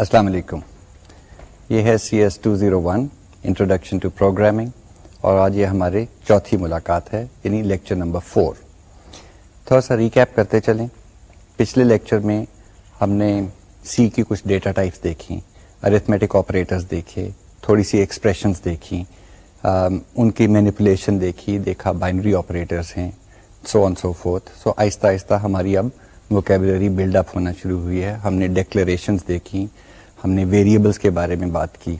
السلام علیکم۔ یہ ہے C S two zero one introduction to programming اور آج یہ ہمارے چوتھی ملاقات ہے یعنی لیکچر نمبر فور تھوڑا سا ریکیپ کرتے چلیں۔ پچھلے لیکچر میں ہم نے سی کی کچھ ڈیٹا ٹائپس دیکھی ارتھمیٹک آپریٹرز دیکھے، تھوڑی سی ایکسپریشنز دیکھی ان کی مینیپولیشن دیکھی، دیکھا بائنری آپریٹرس ہیں سو آن سو فورتھ سو آہستہ آہستہ ہماری اب ووکیبلری بلڈ اپ ہونا شروع ہوئی ہے۔ ہم نے ڈیکلیریشنز دیکھی۔ ہم نے ویریبلس کے بارے میں بات کی۔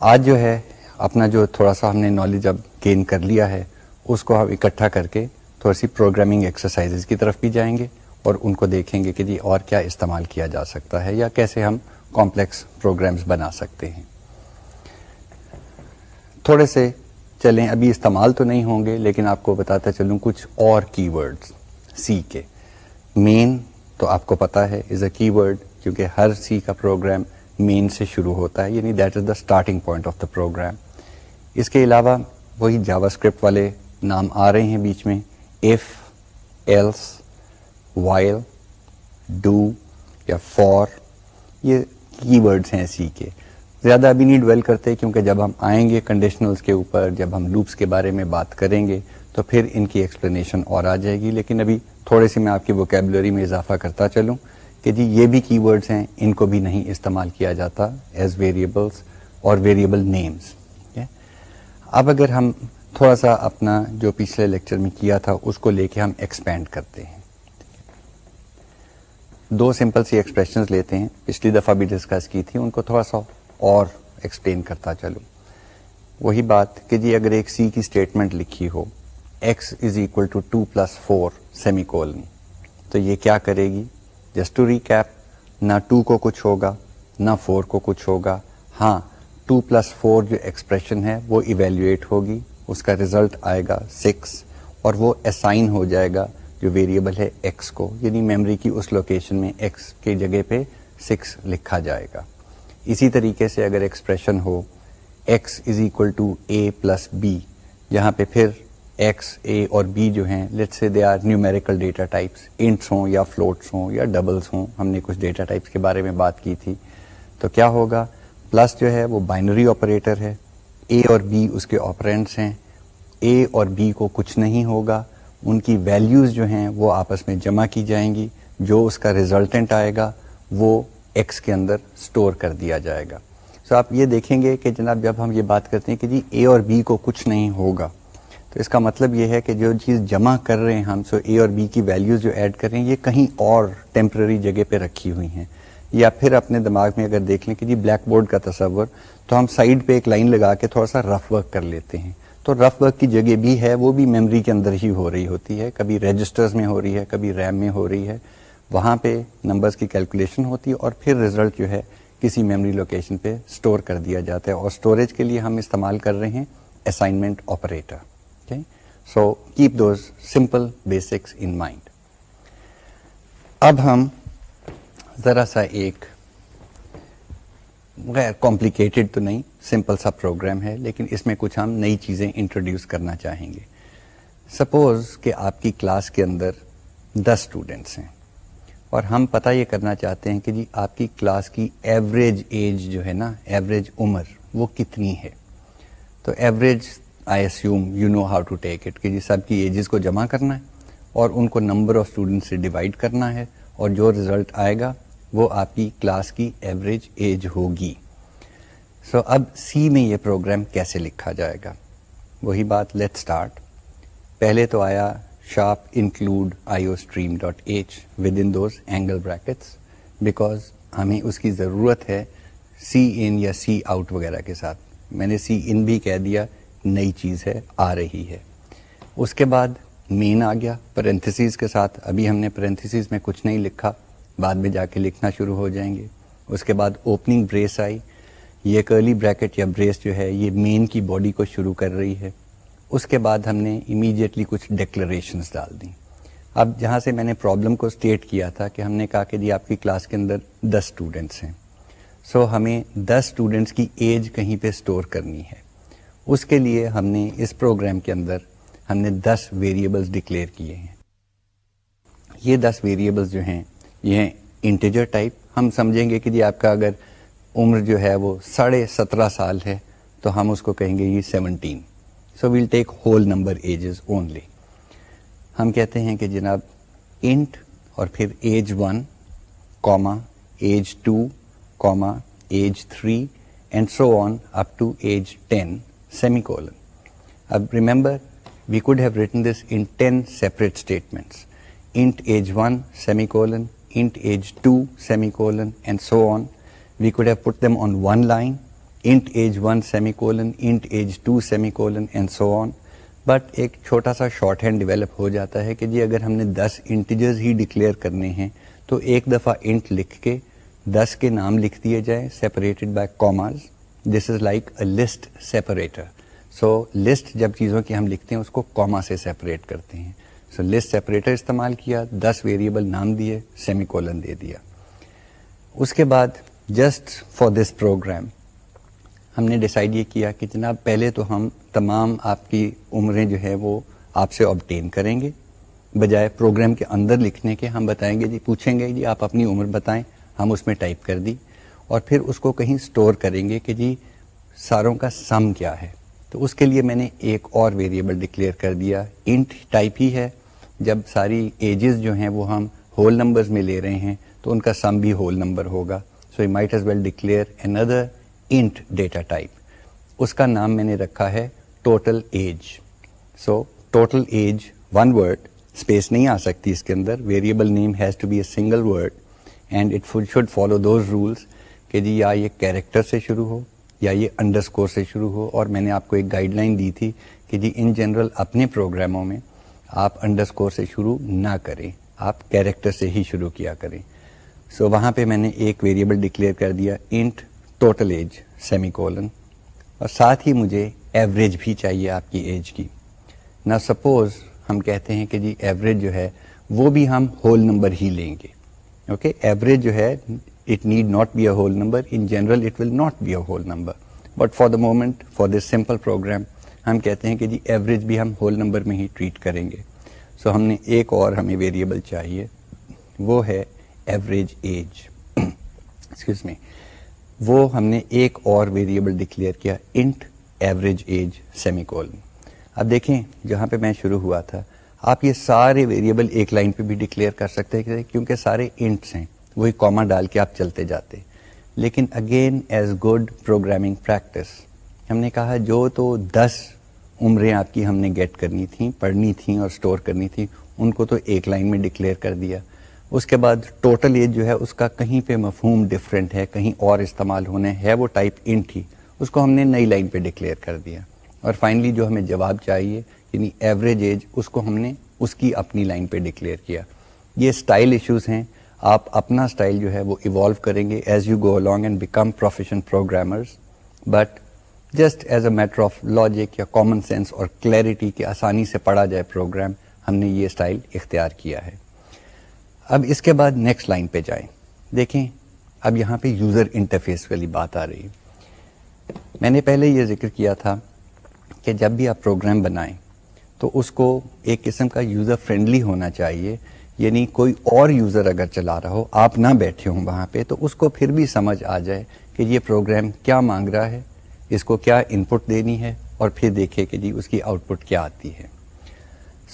آج جو ہے، اپنا جو تھوڑا سا ہم نے نالج اب گین کر لیا ہے، اس کو ہم اکٹھا کر کے تھوڑی سی پروگرامنگ ایکسرسائز کی طرف بھی جائیں گے اور ان کو دیکھیں گے کہ جی اور کیا استعمال کیا جا سکتا ہے یا کیسے ہم کمپلیکس پروگرامز بنا سکتے ہیں۔ تھوڑے سے چلیں، ابھی استعمال تو نہیں ہوں گے، لیکن آپ کو بتاتا چلوں کچھ اور کی ورڈ سی کے۔ مین تو آپ کو پتا ہے از اے کی ورڈ کیونکہ ہر سی کا پروگرام مین سے شروع ہوتا ہے یعنی that is the starting point of the program اس کے علاوہ وہی جاوا اسکرپٹ والے نام آ رہے ہیں بیچ میں ایف ایلس وائل ڈو یا فور یہ کی ورڈس ہیں سی کے۔ زیادہ ابھی نہیں ڈویل کرتے کیونکہ جب ہم آئیں گے کنڈیشنلس کے اوپر، جب ہم لوپس کے بارے میں بات کریں گے، تو پھر ان کی ایکسپلینیشن اور آ جائے گی۔ لیکن ابھی تھوڑے سی میں آپ کی ووکیبلری میں اضافہ کرتا چلوں۔ کہ جی یہ بھی کی ورڈس ہیں، ان کو بھی نہیں استعمال کیا جاتا ایز ویریبلس اور ویریبل نیمز اب اگر ہم تھوڑا سا اپنا جو پچھلے لیکچر میں کیا تھا، اس کو لے کے ہم ایکسپینڈ کرتے ہیں۔ دو سمپل سی ایکسپریشنز لیتے ہیں۔ پچھلی دفعہ بھی ڈسکس کی تھی، ان کو تھوڑا سا اور ایکسپلین کرتا چلوں۔ وہی بات کہ جی اگر ایک سی کی اسٹیٹمنٹ لکھی ہو x is equal to two plus four semicolon تو یہ کیا کرے گی؟ جسٹ ٹو ریکیپ نہ ٹو کو کچھ ہوگا، نہ فور کو کچھ ہوگا۔ ہاں ٹو پلس فور جو ایکسپریشن ہے، وہ ایویلویٹ ہوگی، اس کا ریزلٹ آئے گا سکس اور وہ اسائن ہو جائے گا جو ویریبل ہے ایکس کو۔ یعنی میموری کی اس لوکیشن میں ایکس کی جگہ پہ سکس لکھا جائے گا۔ اسی طریقے سے اگر expression who x is equal to a plus b جہاں پہ پھر ایکس اے اور بی جو ہیں let's say they are numerical data types ints ہوں یا فلوٹس ہوں یا ڈبلس ہوں، ہم نے کچھ ڈیٹا ٹائپس کے بارے میں بات کی تھی. تو کیا ہوگا؟ پلس جو ہے وہ بائنری آپریٹر ہے. اے اور بی اس کے آپرینٹس ہیں. اے اور بی کو کچھ نہیں ہوگا. ان کی ویلیوز جو ہیں وہ آپس میں جمع کی جائیں گی. جو اس کا ریزلٹنٹ آئے گا، وہ ایکس کے اندر اسٹور کر دیا جائے گا. سو so آپ یہ دیکھیں گے کہ جناب جب ہم یہ بات کرتے ہیں کہ جی اے اور بی کو کچھ نہیں ہوگا تو اس کا مطلب یہ ہے کہ جو چیز جمع کر رہے ہیں ہم، سو اے اور بی کی ویلیوز جو ایڈ کر رہے ہیں، یہ کہیں اور ٹیمپرری جگہ پہ رکھی ہوئی ہیں۔ یا پھر اپنے دماغ میں اگر دیکھ لیں کہ جی بلیک بورڈ کا تصور، تو ہم سائڈ پہ ایک لائن لگا کے تھوڑا سا رف ورک کر لیتے ہیں۔ تو رف ورک کی جگہ بھی ہے، وہ بھی میموری کے اندر ہی ہو رہی ہوتی ہے۔ کبھی رجسٹرز میں ہو رہی ہے، کبھی ریم میں ہو رہی ہے۔ وہاں پہ نمبرز کی کیلکولیشن ہوتی ہے اور پھر ریزلٹ جو ہے کسی میموری لوکیشن پہ اسٹور کر دیا جاتا ہے۔ اور اسٹوریج کے لیے ہم استعمال کر رہے ہیں assignment operator so keep those simple basics in mind اب ہم ذرا سا ایک غیر کمپلیکیٹڈ تو نہیں سمپل سا پروگرام ہے، لیکن اس میں کچھ ہم نئی چیزیں انٹروڈیوس کرنا چاہیں گے۔ سپوز کہ آپ کی کلاس کے اندر دس اسٹوڈینٹس ہیں۔ اور ہم پتہ یہ کرنا چاہتے ہیں کہ جی آپ کی کلاس کی ایوریج ایج جو ہے نا ایوریج عمر وہ کتنی ہے۔ تو average I assume you know how to take it کہ جی سب کی ایجز کو جمع کرنا ہے اور ان کو نمبر آف اسٹوڈنٹ سے ڈیوائڈ کرنا ہے اور جو ریزلٹ آئے گا وہ آپ کی کلاس کی ایوریج ایج ہوگی۔ سو so, اب سی میں یہ پروگرام کیسے لکھا جائے گا؟ وہی بات لیٹ اسٹارٹ پہلے تو آیا shop include I O stream dot h with in those angle brackets because ہمیں اس کی ضرورت ہے سی ان یا سی آؤٹ وغیرہ کے ساتھ۔ میں نے سی ان بھی کہہ دیا نئی چیز ہے آ رہی ہے۔ اس کے بعد مین آ گیا پرنتھسیز کے ساتھ۔ ابھی ہم نے پرنتھسیز میں کچھ نہیں لکھا بعد میں جا کے لکھنا شروع ہو جائیں گے۔ اس کے بعد اوپننگ بریس آئی۔ یہ کرلی بریکٹ یا بریس جو ہے یہ مین کی باڈی کو شروع کر رہی ہے۔ اس کے بعد ہم نے امیڈیٹلی کچھ ڈکلریشنز ڈال دیں۔ اب جہاں سے میں نے پرابلم کو اسٹیٹ کیا تھا کہ ہم نے کہا کہ جی آپ کی کلاس کے اندر دس اسٹوڈینٹس ہیں۔ سو so, ہمیں دس اسٹوڈینٹس کی ایج کہیں پہ اسٹور کرنی ہے۔ اس کے لیے ہم نے اس پروگرام کے اندر ہم نے دس ویریبلس ڈکلیئر کیے ہیں۔ یہ دس ویریبلس جو ہیں، یہ ہیں انٹیجر ٹائپ ہم سمجھیں گے کہ جی آپ کا اگر عمر جو ہے وہ ساڑھے سترہ سال ہے، تو ہم اس کو کہیں گے یہ seventeen so we'll take whole number ages only ہم کہتے ہیں کہ جناب انٹ اور پھر age one comma age two comma age three and so on up to age ten semicolon اب remember we could have written this in ten separate statements int age one semicolon int age two semicolon and so on we could have put them on one line int age one semicolon int age two semicolon and so on but ایک چھوٹا سا short hand develop ہو جاتا ہے کہ جی اگر ہم نے دس integers ہی declare کرنے ہیں تو ایک دفعہ انٹ لکھ کے دس کے نام لکھ دیے جائیں separated by commas this is like a list separator so list جب چیزوں کی ہم لکھتے ہیں، اس کو کوما سے سیپریٹ کرتے ہیں۔ سو لسٹ سیپریٹر استعمال کیا، دس ویریبل نام دیے سیمی کولن دے دیا۔ اس کے بعد جسٹ فار دس پروگرام ہم نے ڈیسائیڈ یہ کیا کہ جناب، پہلے تو ہم تمام آپ کی عمریں جو ہے وہ آپ سے آبٹین کریں گے۔ بجائے پروگرام کے اندر لکھنے کے، ہم بتائیں گے جی پوچھیں گے جی آپ اپنی عمر بتائیں۔ ہم اس میں ٹائپ کر دی۔ اور پھر اس کو کہیں اسٹور کریں گے کہ جی ساروں کا سم کیا ہے۔ تو اس کے لیے میں نے ایک اور ویریبل ڈکلیئر کر دیا۔ انٹ ٹائپ ہی ہے۔ جب ساری ایجز جو ہیں وہ ہم ہول نمبرز میں لے رہے ہیں، تو ان کا سم بھی ہول نمبر ہوگا۔ So you might as well declare another int data type اس کا نام میں نے رکھا ہے total age so total age one word space نہیں آ سکتی اس کے اندر۔ Variable name has to be a single word and it should follow those rules کہ جی یا یہ کیریکٹر سے شروع ہو یا یہ انڈر اسکور سے شروع ہو اور میں نے آپ کو ایک گائیڈ لائن دی تھی کہ جی ان جنرل اپنے پروگراموں میں آپ انڈر اسکور سے شروع نہ کریں آپ کیریکٹر سے ہی شروع کیا کریں۔ سو so, وہاں پہ میں نے ایک ویریبل ڈکلیئر کر دیا int total age semicolon اور ساتھ ہی مجھے ایوریج بھی چاہیے آپ کی ایج کی۔ نہ سپوز ہم کہتے ہیں کہ جی ایوریج جو ہے وہ بھی ہم ہول نمبر ہی لیں گے۔ اوکے ایوریج جو ہے it need not be a whole number in general it will not be a whole number but for the moment for this simple program ہم کہتے ہیں کہ جی ایوریج بھی ہم ہول نمبر میں ہی ٹریٹ کریں گے۔ سو so ہم نے ایک اور ہمیں ویریبل چاہیے۔ وہ ہے ایوریج ایج ایکسکیوز می وہ ہم نے ایک اور ویریبل ڈکلیئر کیا int average age semicolon اب دیکھیں، جہاں پہ میں شروع ہوا تھا، آپ یہ سارے ویریبل ایک لائن پہ بھی ڈکلیئر کر سکتے ہیں، کیونکہ سارے انٹس ہیں۔ وہی کاما ڈال کے آپ چلتے جاتے لیکن again as good programming practice ہم نے کہا جو تو دس عمریں آپ کی ہم نے گیٹ کرنی تھیں، پڑھنی تھیں اور اسٹور کرنی تھیں، ان کو تو ایک لائن میں ڈکلیئر کر دیا۔ اس کے بعد ٹوٹل ایج جو ہے، اس کا کہیں پہ مفہوم ڈفرینٹ ہے، کہیں اور استعمال ہونے ہے وہ ٹائپ انٹ ہی۔ اس کو ہم نے نئی لائن پہ ڈکلیئر کر دیا۔ اور فائنلی جو ہمیں جواب چاہیے یعنی ایوریج ایج اس کو ہم نے اس کی اپنی لائن پہ ڈکلیئر کیا۔ یہ اسٹائل ایشوز ہیں۔ آپ اپنا اسٹائل جو ہے وہ ایوالو کریں گے as you go along and become professional programmers but just as a matter of logic یا کامن سینس اور کلیئرٹی کہ آسانی سے پڑھا جائے پروگرام ہم نے یہ اسٹائل اختیار کیا ہے. اب اس کے بعد نیکسٹ لائن پہ جائیں. دیکھیں، اب یہاں پہ یوزر انٹرفیس والی بات آ رہی ہے. میں نے پہلے یہ ذکر کیا تھا کہ جب بھی آپ پروگرام بنائیں، تو اس کو ایک قسم کا یوزر فرینڈلی ہونا چاہیے یعنی کوئی اور یوزر اگر چلا رہا ہو، آپ نہ بیٹھے ہوں وہاں پہ، تو اس کو پھر بھی سمجھ آ جائے کہ یہ پروگرام کیا مانگ رہا ہے، اس کو کیا ان پٹ دینی ہے اور پھر دیکھے کہ جی اس کی آؤٹ پٹ کیا آتی ہے۔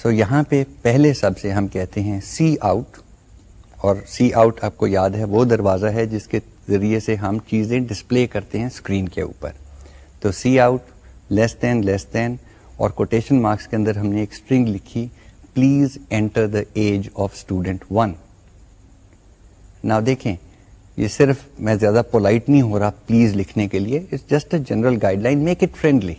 سو so یہاں پہ پہلے سب سے ہم کہتے ہیں سی آؤٹ اور سی آؤٹ آپ کو یاد ہے، وہ دروازہ ہے جس کے ذریعے سے ہم چیزیں ڈسپلے کرتے ہیں اسکرین کے اوپر۔ تو C out less than less دین اور کوٹیشن مارکس کے اندر ہم نے ایک اسٹرنگ لکھی please enter the age of student one نہ دیکھیں یہ صرف میں زیادہ پولائٹ نہیں ہو رہا پلیز لکھنے کے لیے it's just a general guideline make it friendly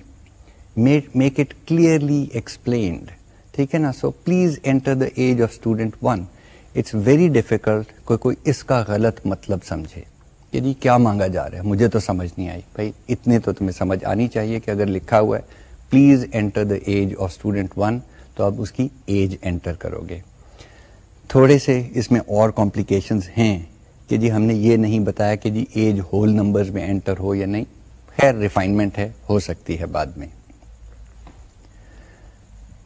make it clearly explained ٹھیک ہے نا so please enter the age of student one it's very difficult کوئی کوئی اس کا غلط مطلب سمجھے کہ جی کیا مانگا جا رہا ہے مجھے تو سمجھ نہیں آئی بھائی اتنے تو تمہیں سمجھ آنی چاہیے کہ اگر لکھا ہوا ہے please enter the age of student one تو آپ اس کی ایج انٹر کرو گے۔ تھوڑے سے اس میں اور کمپلیکیشنز ہیں کہ جی ہم نے یہ نہیں بتایا کہ جی ایج ہول نمبرز میں انٹر ہو یا نہیں۔ خیر ریفائنمنٹ ہے، ہو سکتی ہے بعد میں۔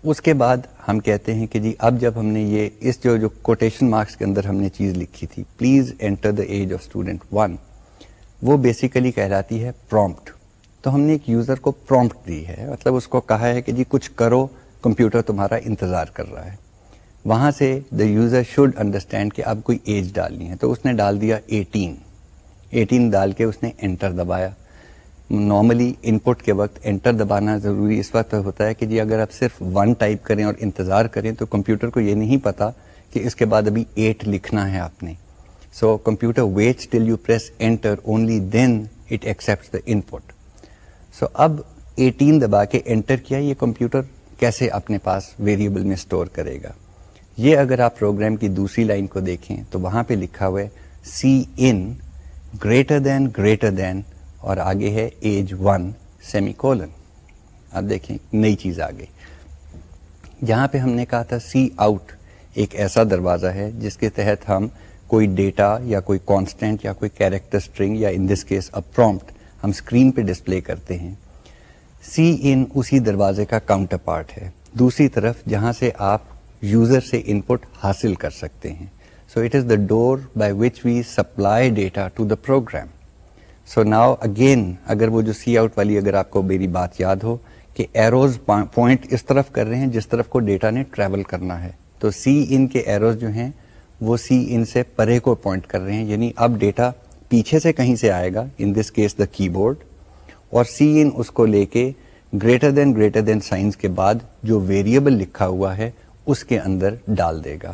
اس کے بعد ہم کہتے ہیں کہ جی اب جب ہم نے یہ اس جو جو کوٹیشن مارکس کے اندر ہم نے چیز لکھی تھی please enter the age of student one وہ بیسیکلی کہلاتی ہے پرومپٹ تو ہم نے ایک یوزر کو پرومپٹ دی ہے مطلب اس کو کہا ہے کہ جی کچھ کرو کمپیوٹر تمہارا انتظار کر رہا ہے۔ وہاں سے دا یوزر شوڈ انڈرسٹینڈ کہ اب کوئی ایج ڈالنی ہے۔ تو اس نے ڈال دیا ایٹین ایٹین ڈال کے اس نے انٹر دبایا۔ نارملی ان پٹ کے وقت انٹر دبانا ضروری اس وقت ہوتا ہے کہ جی اگر آپ صرف ون ٹائپ کریں اور انتظار کریں تو کمپیوٹر کو یہ نہیں پتا کہ اس کے بعد ابھی ایٹ لکھنا ہے آپ نے۔ So computer wait till you press enter only then it accept the input so اب ایٹین دبا کے انٹر کیا، یہ کمپیوٹر کیسے اپنے پاس ویریبل میں اسٹور کرے گا۔ یہ اگر آپ پروگرام کی دوسری لائن کو دیکھیں تو وہاں پہ لکھا ہوا ہے سی ان گریٹر دین گریٹر دین اور آگے ہے ایج ون سیمی کولن آپ دیکھیں نئی چیز آ گئی۔ جہاں پہ ہم نے کہا تھا سی آؤٹ ایک ایسا دروازہ ہے جس کے تحت ہم کوئی ڈیٹا یا کوئی کانسٹینٹ یا کوئی کیریکٹر اسٹرنگ یا in this case a prompt ہم اسکرین پہ ڈسپلے کرتے ہیں۔ سی ان اسی دروازے کا کاؤنٹر پارٹ ہے۔ دوسری طرف جہاں سے آپ یوزر سے ان پٹ حاصل کر سکتے ہیں۔ So it is the door by which we supply data to the program so now again اگر وہ جو سی آؤٹ والی اگر آپ کو میری بات یاد ہو کہ ایروز پوائنٹ اس طرف کر رہے ہیں جس طرف کو ڈیٹا نے ٹریول کرنا ہے۔ تو سی ان کے ایروز جو ہیں وہ سی ان سے پرے کو پوائنٹ کر رہے ہیں۔ یعنی اب ڈیٹا پیچھے سے کہیں سے آئے گا۔ ان دس کیس دا کی بورڈ اور سی ان اس کو لے کے greater than greater than signs کے بعد جو ویریبل لکھا ہوا ہے اس کے اندر ڈال دے گا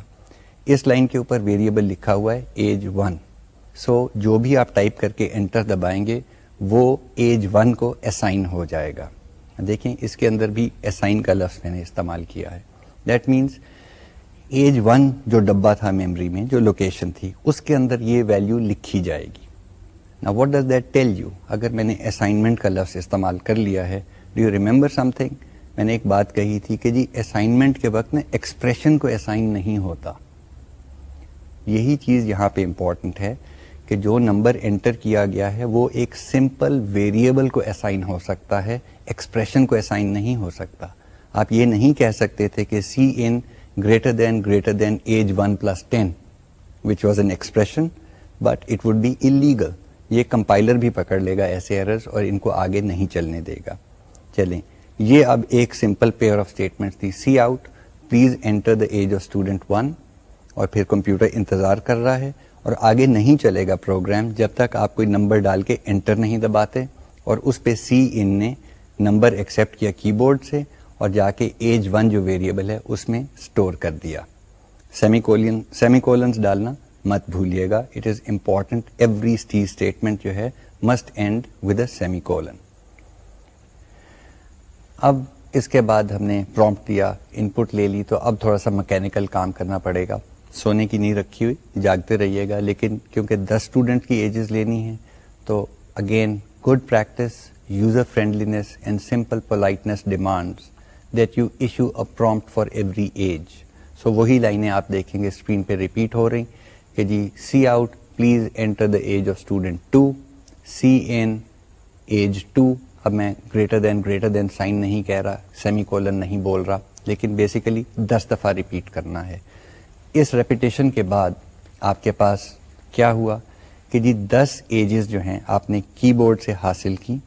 اس لائن کے اوپر ویریبل لکھا ہوا ہے ایج ون سو so, جو بھی آپ ٹائپ کر کے انٹر دبائیں گے وہ ایج ون کو اسائن ہو جائے گا دیکھیں اس کے اندر بھی اسائن کا لفظ میں نے استعمال کیا ہے دیٹ مینس ایج ون جو ڈبا تھا میموری میں جو لوکیشن تھی اس کے اندر یہ ویلو لکھی جائے گی نا what does that tell you اگر میں نے اسائنمنٹ کا لفظ استعمال کر لیا ہے do you remember something میں نے ایک بات کہی تھی کہ جی اسائنمنٹ کے وقت میں ایکسپریشن کو اسائن نہیں ہوتا۔ یہی چیز یہاں پہ امپورٹنٹ ہے کہ جو نمبر انٹر کیا گیا ہے، وہ ایک سمپل ویریبل کو اسائن ہو سکتا ہے ایکسپریشن کو اسائن نہیں ہو سکتا۔ آپ یہ نہیں کہہ سکتے تھے کہ cin greater than greater than age one plus ten which was an expression but it would be illegal یہ کمپائلر بھی پکڑ لے گا ایسے ایررز اور ان کو آگے نہیں چلنے دے گا۔ چلیں، یہ اب ایک سمپل پیئر آف اسٹیٹمنٹ تھی۔ Cout please enter the age of student one اور پھر کمپیوٹر انتظار کر رہا ہے اور آگے نہیں چلے گا پروگرام جب تک آپ کوئی نمبر ڈال کے انٹر نہیں دباتے اور اس پہ سی ان نے نمبر ایکسپٹ کیا کی بورڈ سے اور جا کے ایج ون جو ویریبل ہے اس میں اسٹور کر دیا۔ سیمی کولین سیمی کولنس ڈالنا۔ مت بھولیے گا۔ It is important every statement جو ہے must end with a semicolon اب اس کے بعد ہم نے پرومپٹ دیا ان پٹ لے لی، تو اب تھوڑا سا مکینکل کام کرنا پڑے گا۔ سونے کی نہیں رکھی ہوئی، جاگتے رہیے گا، لیکن کیونکہ دس اسٹوڈنٹ کی ایجز لینی ہے تو again good practice user friendliness and simple politeness demand that you issue a prompt for every age so وہی لائنیں آپ دیکھیں گے اسکرین پہ ریپیٹ ہو رہی۔ کہ جی cout please enter the age of student two cin age two اب میں greater than greater than sign نہیں کہہ رہا سیمی کولن نہیں بول رہا، لیکن بیسیکلی دس دفعہ ریپیٹ کرنا ہے۔ اس ریپیٹیشن کے بعد آپ کے پاس کیا ہوا کہ جی دس ایجز جو ہیں آپ نے کی بورڈ سے حاصل کی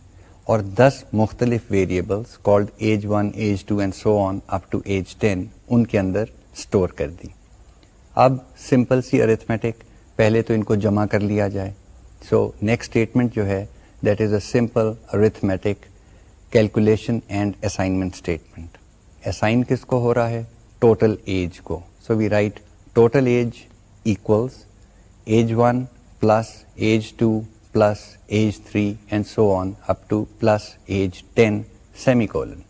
اور دس مختلف variables called age one age two and so on up to age ten ان کے اندر اسٹور کر دی۔ اب سمپل سی ارتھمیٹک پہلے تو ان کو جمع کر لیا جائے۔ سو نیکسٹ اسٹیٹمنٹ جو ہے that is a simple arithmetic calculation and assignment statement assign کس کو ہو رہا ہے؟ ٹوٹل ایج کو۔ So we write total age equals age one plus age two plus age three and so on up to plus age ten semicolon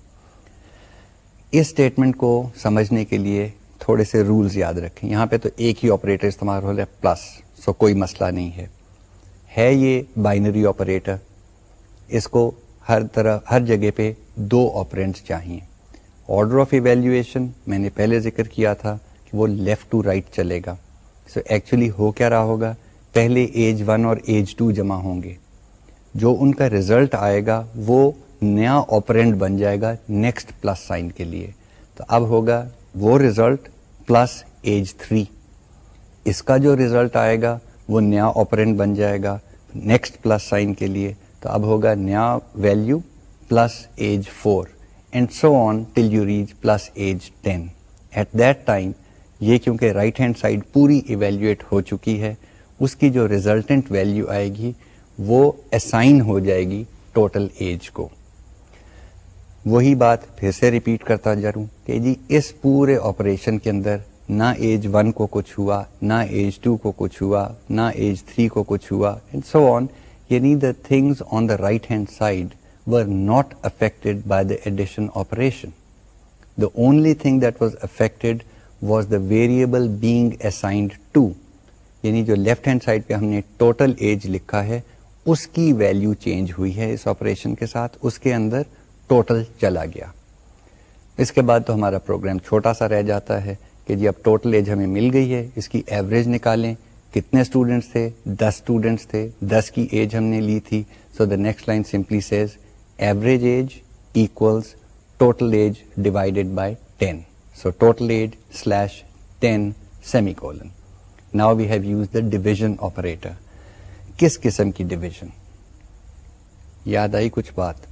us statement کو سمجھنے کے لیے تھوڑے سے رولز یاد رکھیں۔ یہاں پہ تو ایک ہی آپریٹر استعمال ہو رہا ہے پلس سو کوئی مسئلہ نہیں ہے۔ ہے یہ بائنری آپریٹر اس کو ہر طرح، ہر جگہ پہ دو آپرینٹس چاہیے۔ آرڈر آف ایویلویشن میں نے پہلے ذکر کیا تھا کہ وہ لیفٹ ٹو رائٹ چلے گا۔ سو ایکچولی ہو کیا رہا ہوگا؟ پہلے ایج ون اور ایج ٹو جمع ہوں گے۔ جو ان کا ریزلٹ آئے گا، وہ نیا آپرینٹ بن جائے گا نیکسٹ پلس سائن کے لیے۔ تو اب ہوگا وہ ریزلٹ پلس ایج تھری اس کا جو ریزلٹ آئے گا وہ نیا آپرینٹ بن جائے گا نیکسٹ پلس سائن کے لیے. تو اب ہوگا نیا value plus age four and so on till you reach plus age ten at that time یہ کیونکہ رائٹ ہینڈ سائڈ پوری ایویلویٹ ہو چکی ہے، اس کی جو ریزلٹنٹ ویلو آئے گی وہ اسائن ہو جائے گی ٹوٹل ایج کو. وہی بات پھر سے ریپیٹ کرتا جا کہ جی اس پورے آپریشن کے اندر نہ ایج ون کو کچھ ہوا، نہ ایج ٹو کو کچھ ہوا، نہ ایج تھری کو کچھ ہوا اینڈ سو آن یعنی the things on the right hand side were not affected by the addition operation the only thing that was affected was the variable being assigned to یعنی جو left hand side پہ ہم نے total age لکھا ہے، اس کی value change ہوئی ہے اس آپریشن کے ساتھ، اس کے اندر ٹوٹل چلا گیا۔ اس کے بعد تو ہمارا پروگرام چھوٹا سا رہ جاتا ہے کہ جی اب ٹوٹل ایج ہمیں مل گئی ہے، اس کی ایوریج نکالیں۔ کتنے اسٹوڈینٹس تھے؟ دس اسٹوڈینٹس تھے۔ دس کی ایج ہم نے لی تھی۔ So the next line simply says average age equals total age divided by ten so total age slash ten semicolon now we have use the division operator کس قسم کی ڈویژن یاد آئی کچھ بات؟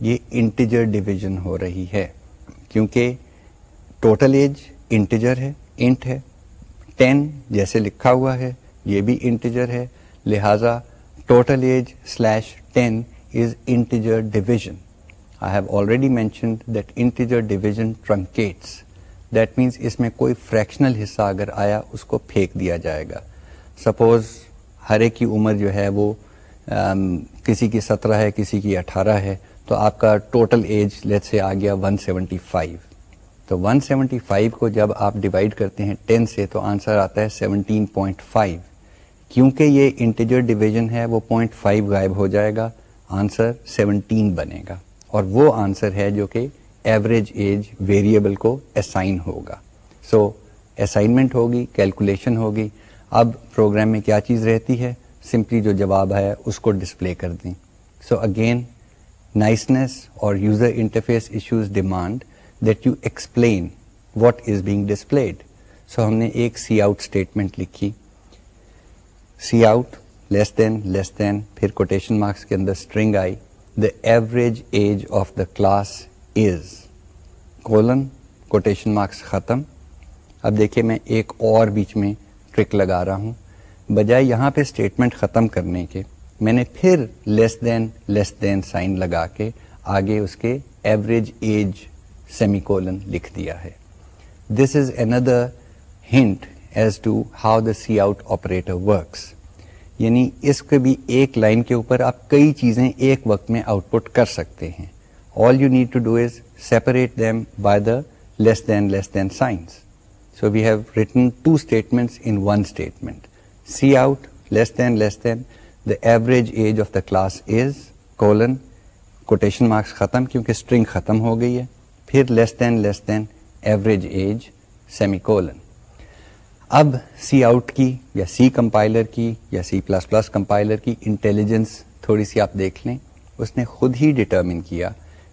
یہ انٹیجر ڈویژن ہو رہی ہے کیونکہ ٹوٹل ایج انٹیجر ہے، انٹ ہے، ٹین جیسے لکھا ہوا ہے، یہ بھی انٹیجر ہے، لہذا total age slash ten is integer division. I have already mentioned that integer division truncates that means اس میں کوئی فریکشنل حصہ اگر آیا، اس کو پھینک دیا جائے گا۔ سپوز ہر ایک کی عمر جو ہے وہ کسی کی سترہ ہے، کسی کی اٹھارہ ہے۔ تو آپ کا ٹوٹل ایج لیٹ سے آ گیا ون سیونٹی فائیو تو 175 کو جب آپ ڈیوائڈ کرتے ہیں 10 سے تو آنسر آتا ہے 17.5 کیونکہ یہ انٹیجر ڈویژن ہے وہ 0.5 غائب ہو جائے گا آنسر 17 بنے گا۔ اور وہ آنسر ہے جو کہ ایوریج ایج ویریبل کو اسائن ہوگا۔ سو so, اسائنمنٹ ہوگی کیلکولیشن ہوگی۔ اب پروگرام میں کیا چیز رہتی ہے؟ سمپلی جو جواب ہے اس کو ڈسپلے کر دیں۔ سو اگین نائسنس اور user interface issues demand that you explain what is being displayed so ہم نے ایک سی آؤٹ اسٹیٹمنٹ لکھی C out less than less دین پھر کوٹیشن مارکس کے اندر string I the average age of the class is colon quotation marks ختم اب دیکھیے میں ایک اور بیچ میں ٹرک لگا رہا ہوں بجائے یہاں پہ اسٹیٹمنٹ ختم کرنے کے میں نے پھر less than less than sign لگا کے آگے اس کے ایوریج ایج سیمی کولن لکھ دیا ہے۔ This is another hint as to how the cout operator works یعنی اس کے بھی ایک لائن کے اوپر آپ کئی چیزیں ایک وقت میں آؤٹ پٹ کر سکتے ہیں۔ All you need to do is separate them by the less than less than signs so we have written two statement in one statement cout less than less than the average age of the class is colon quotation marks ختم کیونکہ string ختم ہو گئی ہے پھر less than less than average age semicolon اب cout کی یا سی کمپائلر کی یا سی پلس پلس کمپائلر کی انٹیلیجنس تھوڑی سی آپ دیکھ لیں اس نے خود ہی ڈٹرمن کیا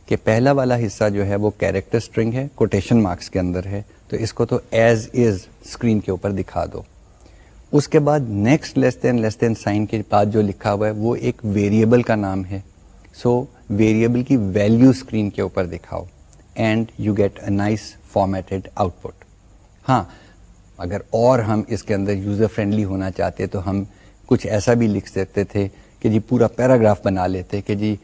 کہ پہلا والا حصہ جو ہے وہ کیریکٹر اسٹرنگ ہے کوٹیشن مارکس کے اندر ہے تو اس کو تو ایز از اسکرین کے اوپر دکھا دو اس کے بعد نیکسٹ لیس دین لیس دین سائن کے بعد جو لکھا ہوا ہے وہ ایک ویریبل کا نام ہے۔ سو so, ویریبل کی ویلو اسکرین کے اوپر دکھاؤ and you get a nice formatted output ہاں اگر اور ہم اس کے اندر یوزر فرینڈلی ہونا چاہتے تو ہم کچھ ایسا بھی لکھ سکتے تھے کہ جی پورا پیراگراف بنا لیتے کہ جی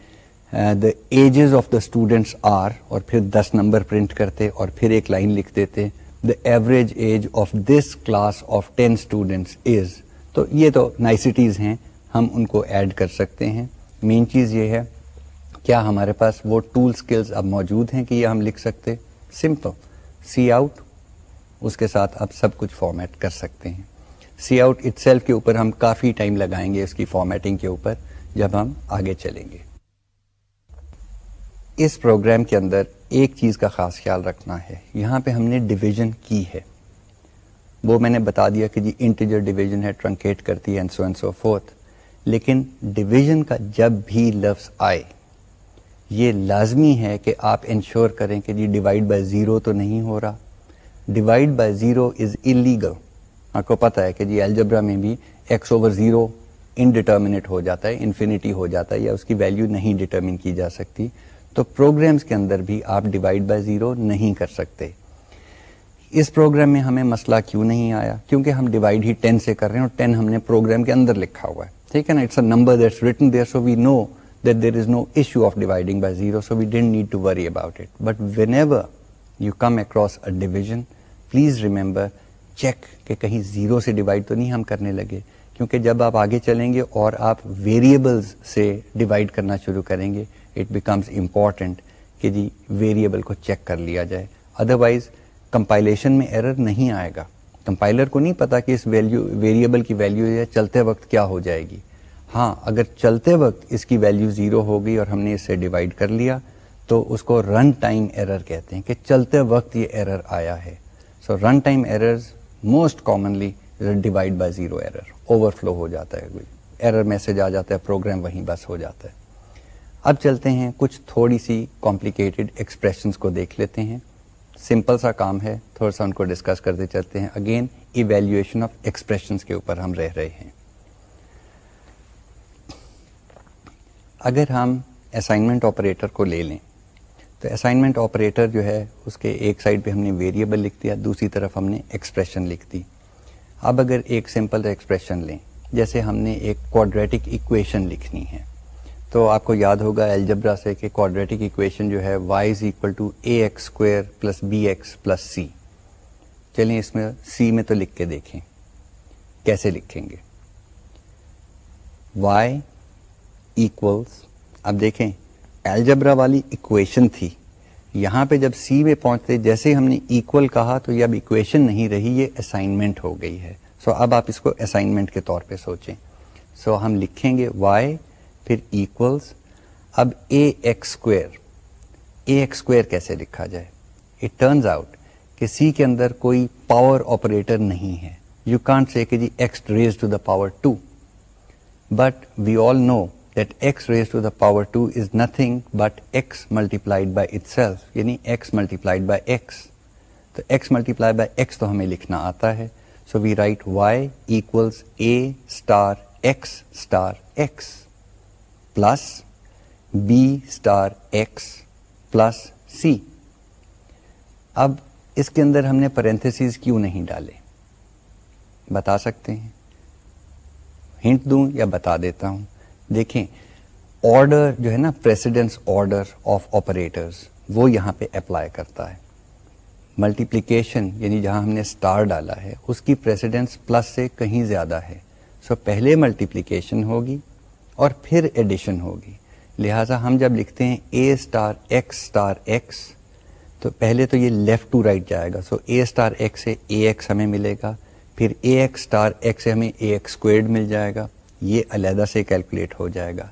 the ages of the students are اور پھر دس نمبر پرنٹ کرتے اور پھر ایک لائن لکھ دیتے۔ The average age of this class of ten students is تو یہ تو نائسٹیز ہیں، ہم ان کو ایڈ کر سکتے ہیں. مین چیز یہ ہے، کیا ہمارے پاس وہ ٹول سکلز اب موجود ہیں کہ یہ ہم لکھ سکتے؟ سمپل سی آؤٹ اس کے ساتھ آپ سب کچھ فارمیٹ کر سکتے ہیں. سی آؤٹ اٹ سیلف کے اوپر ہم کافی ٹائم لگائیں گے اس کی فارمیٹنگ کے اوپر، جب ہم آگے چلیں گے. اس پروگرام کے اندر ایک چیز کا خاص خیال رکھنا ہے۔ یہاں پہ ہم نے ڈویژن کی ہے۔ وہ میں نے بتا دیا کہ جی انٹیجر ڈویژن ہے ٹرنکیٹ کرتی ہے سو سو فورتھ لیکن ڈویژن کا جب بھی لفظ آئے، یہ لازمی ہے کہ آپ انشور کریں کہ جی ڈیوائڈ بائی زیرو تو نہیں ہو رہا۔ Divide by zero is illegal آپ کو پتا ہے کہ جی الجبرا میں بھی ایکس اوور زیرو انڈیٹرمنیٹ ہو جاتا ہے انفینٹی ہو جاتا ہے، یا اس کی ویلیو نہیں ڈیٹرمن کی جا سکتی۔ تو پروگرامز کے اندر بھی آپ ڈیوائڈ بائی زیرو نہیں کر سکتے۔ اس پروگرام میں ہمیں مسئلہ کیوں نہیں آیا؟ کیونکہ ہم ڈیوائڈ ہی ٹین سے کر رہے ہیں اور ٹین ہم نے پروگرام کے اندر لکھا ہوا ہے۔ ٹھیک ہے نا؟ It's a number that's written there so we know that there is no issue of dividing by zero so we don't need to worry about it but whenever you come across a division please remember check کہ کہیں zero سے divide تو نہیں ہم کرنے لگے۔ کیونکہ جب آپ آگے چلیں گے اور آپ ویریبلز سے ڈیوائڈ کرنا شروع کریں گے اٹ بیکمز امپورٹنٹ کہ جی ویریبل کو چیک کر لیا جائے۔ ادروائز کمپائلیشن میں ایرر نہیں آئے گا۔ کمپائلر کو نہیں پتا کہ اس ویلیو ویریبل کی ویلیو یا چلتے وقت کیا ہو جائے گی۔ ہاں اگر چلتے وقت اس کی ویلیو زیرو ہو گئی اور ہم نے اس سے ڈیوائڈ کر لیا، تو اس کو رن ٹائم ایرر کہتے ہیں کہ چلتے وقت یہ ایرر آیا ہے۔ So run time errors most commonly divide by zero error overflow ہو جاتا ہے۔ کوئی ایرر میسج آ جاتا ہے پروگرام وہیں بس ہو جاتا ہے۔ اب چلتے ہیں، کچھ تھوڑی سی کمپلیکیٹڈ ایکسپریشنس کو دیکھ لیتے ہیں۔ سمپل سا کام ہے، تھوڑا سا ان کو ڈسکس کرتے چلتے ہیں۔ اگین ایویلویشن آف ایکسپریشنس کے اوپر ہم رہ رہے ہیں۔ اگر ہم اسائنمنٹ آپریٹر کو لے لیں، تو اسائنمنٹ آپریٹر جو ہے، اس کے ایک سائڈ پہ ہم نے ویریبل لکھ دیا، دوسری طرف ہم نے ایکسپریشن لکھ دی۔ اب اگر ایک سمپل ایکسپریشن لیں، جیسے ہم نے ایک کوڈریٹک ایکویشن لکھنی ہے۔ تو آپ کو یاد ہوگا الجبرا سے کہ کوڈریٹک ایکویشن جو ہے y is equal to a x square plus b x plus c چلیں اس میں سی میں تو لکھ کے دیکھیں۔ کیسے لکھیں گے؟ وائی ایکولس اب دیکھیں، الجبرا والی اکویشن تھی۔ یہاں پہ جب سی میں پہنچتے، جیسے ہم نے ایکول کہا، تو یہ اب اکویشن نہیں رہی، یہ اسائنمنٹ ہو گئی ہے۔ سو so اب آپ اس کو اسائنمنٹ کے طور پہ سوچیں۔ سو so ہم لکھیں گے وائی پھر ایکولس اب a x square a x square کیسے لکھا جائے؟ اٹ ٹرنز آؤٹ کہ سی کے اندر کوئی پاور آپریٹر نہیں ہے. یو کانٹ سے کہ جی x raise to the power two but we all know that x raise to the power two is nothing but x multiplied by itself یعنی x multiplied by x تو x multiply by x تو ہمیں لکھنا آتا ہے. So we write y equals a star x star x plus b star x plus c اب اس کے اندر ہم نے پرنتھس کیوں نہیں ڈالے؟ بتا سکتے ہیں؟ ہنٹ دوں یا بتا دیتا ہوں؟ دیکھیں آرڈر جو ہے نا پریسیڈنس آرڈر آف آپریٹرز وہ یہاں پہ اپلائی کرتا ہے۔ ملٹیپلیکیشن یعنی جہاں ہم نے اسٹار ڈالا ہے، اس کی پریسیڈنس پلس سے کہیں زیادہ ہے۔ سو so پہلے ملٹیپلیکیشن ہوگی اور پھر ایڈیشن ہوگی۔ لہٰذا ہم جب لکھتے ہیں a star x star x تو پہلے تو یہ لیفٹ ٹو رائٹ جائے گا۔ سو اے اسٹار ایکس سے اے ایکس ہمیں ملے گا، پھر اے ایکس اسٹار ایکس سے ہمیں اے ایکس اسکوئرڈ مل جائے گا۔ یہ علیحدہ سے کیلکولیٹ ہو جائے گا۔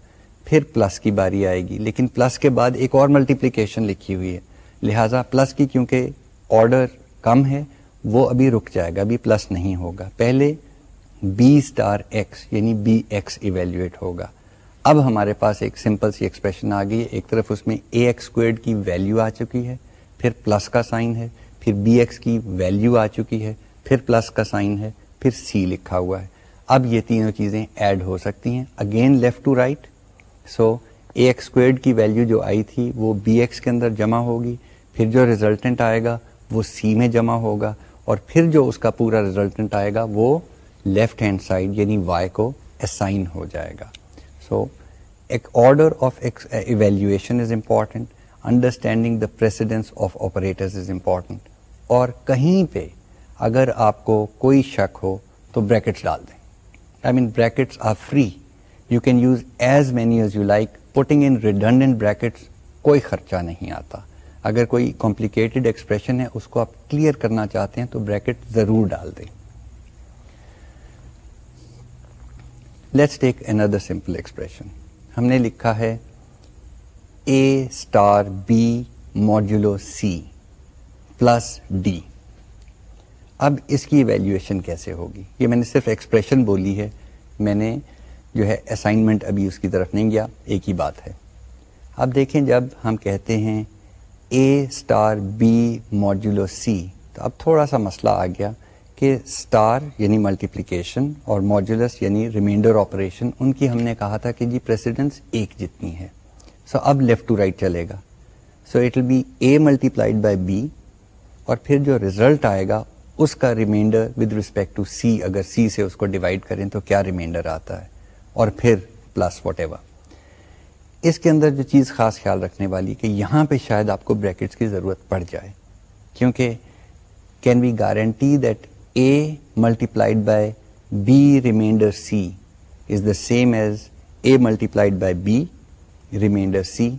پھر پلس کی باری آئے گی۔ لیکن پلس کے بعد ایک اور ملٹیپلیکیشن لکھی ہوئی ہے۔ لہٰذا پلس کی کیونکہ آرڈر کم ہے، وہ ابھی رک جائے گا، ابھی پلس نہیں ہوگا۔ پہلے بی اسٹار ایکس یعنی بی ایکس ایویلویٹ ہوگا۔ اب ہمارے پاس ایک سمپل سی ایکسپریشن آ گئی ہے۔ ایک طرف اس میں اے ایکس اسکوئرڈ کی ویلیو آ چکی ہے، پھر پلس کا سائن ہے، پھر بی ایکس کی ویلیو آ چکی ہے، پھر پلس کا سائن ہے، پھر سی لکھا ہوا ہے۔ اب یہ تینوں چیزیں ایڈ ہو سکتی ہیں۔ Again left to right so a x squared کی ویلیو جو آئی تھی، وہ بی ایکس کے اندر جمع ہوگی۔ پھر جو ریزلٹنٹ آئے گا، وہ سی میں جمع ہوگا۔ اور پھر جو اس کا پورا ریزلٹنٹ آئے گا، وہ لیفٹ ہینڈ سائڈ یعنی وائی کو اسائن ہو جائے گا۔ So order of evaluation is important understanding the precedence of operators is important اور کہیں پہ اگر آپ کو کوئی شک ہو تو بریکٹس ڈال دیں I mean brackets are free you can use as many as you like putting in redundant brackets کوئی خرچہ نہیں آتا اگر کوئی کمپلیکیٹڈ ایکسپریشن ہے اس کو آپ کلیئر کرنا چاہتے ہیں تو بریکٹ ضرور ڈال دیں let's take another simple expression ہم نے لکھا ہے a star b modulo c plus d اب اس کی ایویلویشن کیسے ہوگی؟ یہ میں نے صرف ایکسپریشن بولی ہے. میں نے جو ہے اسائنمنٹ ابھی اس کی طرف نہیں گیا. ایک ہی بات ہے. اب دیکھیں جب ہم کہتے ہیں A star B modulo C تو اب تھوڑا سا مسئلہ آ گیا. کہ اسٹار یعنی ملٹیپلیکیشن اور ماڈیولس یعنی ریمائنڈر آپریشن ان کی ہم نے کہا تھا کہ جی پریسیڈنس ایک جتنی ہے۔ سو so اب لیفٹ ٹو رائٹ چلے گا۔ So it will be a multiplied by b اور پھر جو ریزلٹ آئے گا، اس کا remainder with respect to c اگر سی سے اس کو ڈیوائڈ کریں تو کیا ریمائنڈر آتا ہے؟ اور پھر پلس واٹ ایور اس کے اندر جو چیز خاص خیال رکھنے والی کہ یہاں پہ شاید آپ کو بریکٹس کی ضرورت پڑ جائے۔ کیونکہ can we guarantee that a multiplied by b remainder c is the same as a multiplied by b remainder c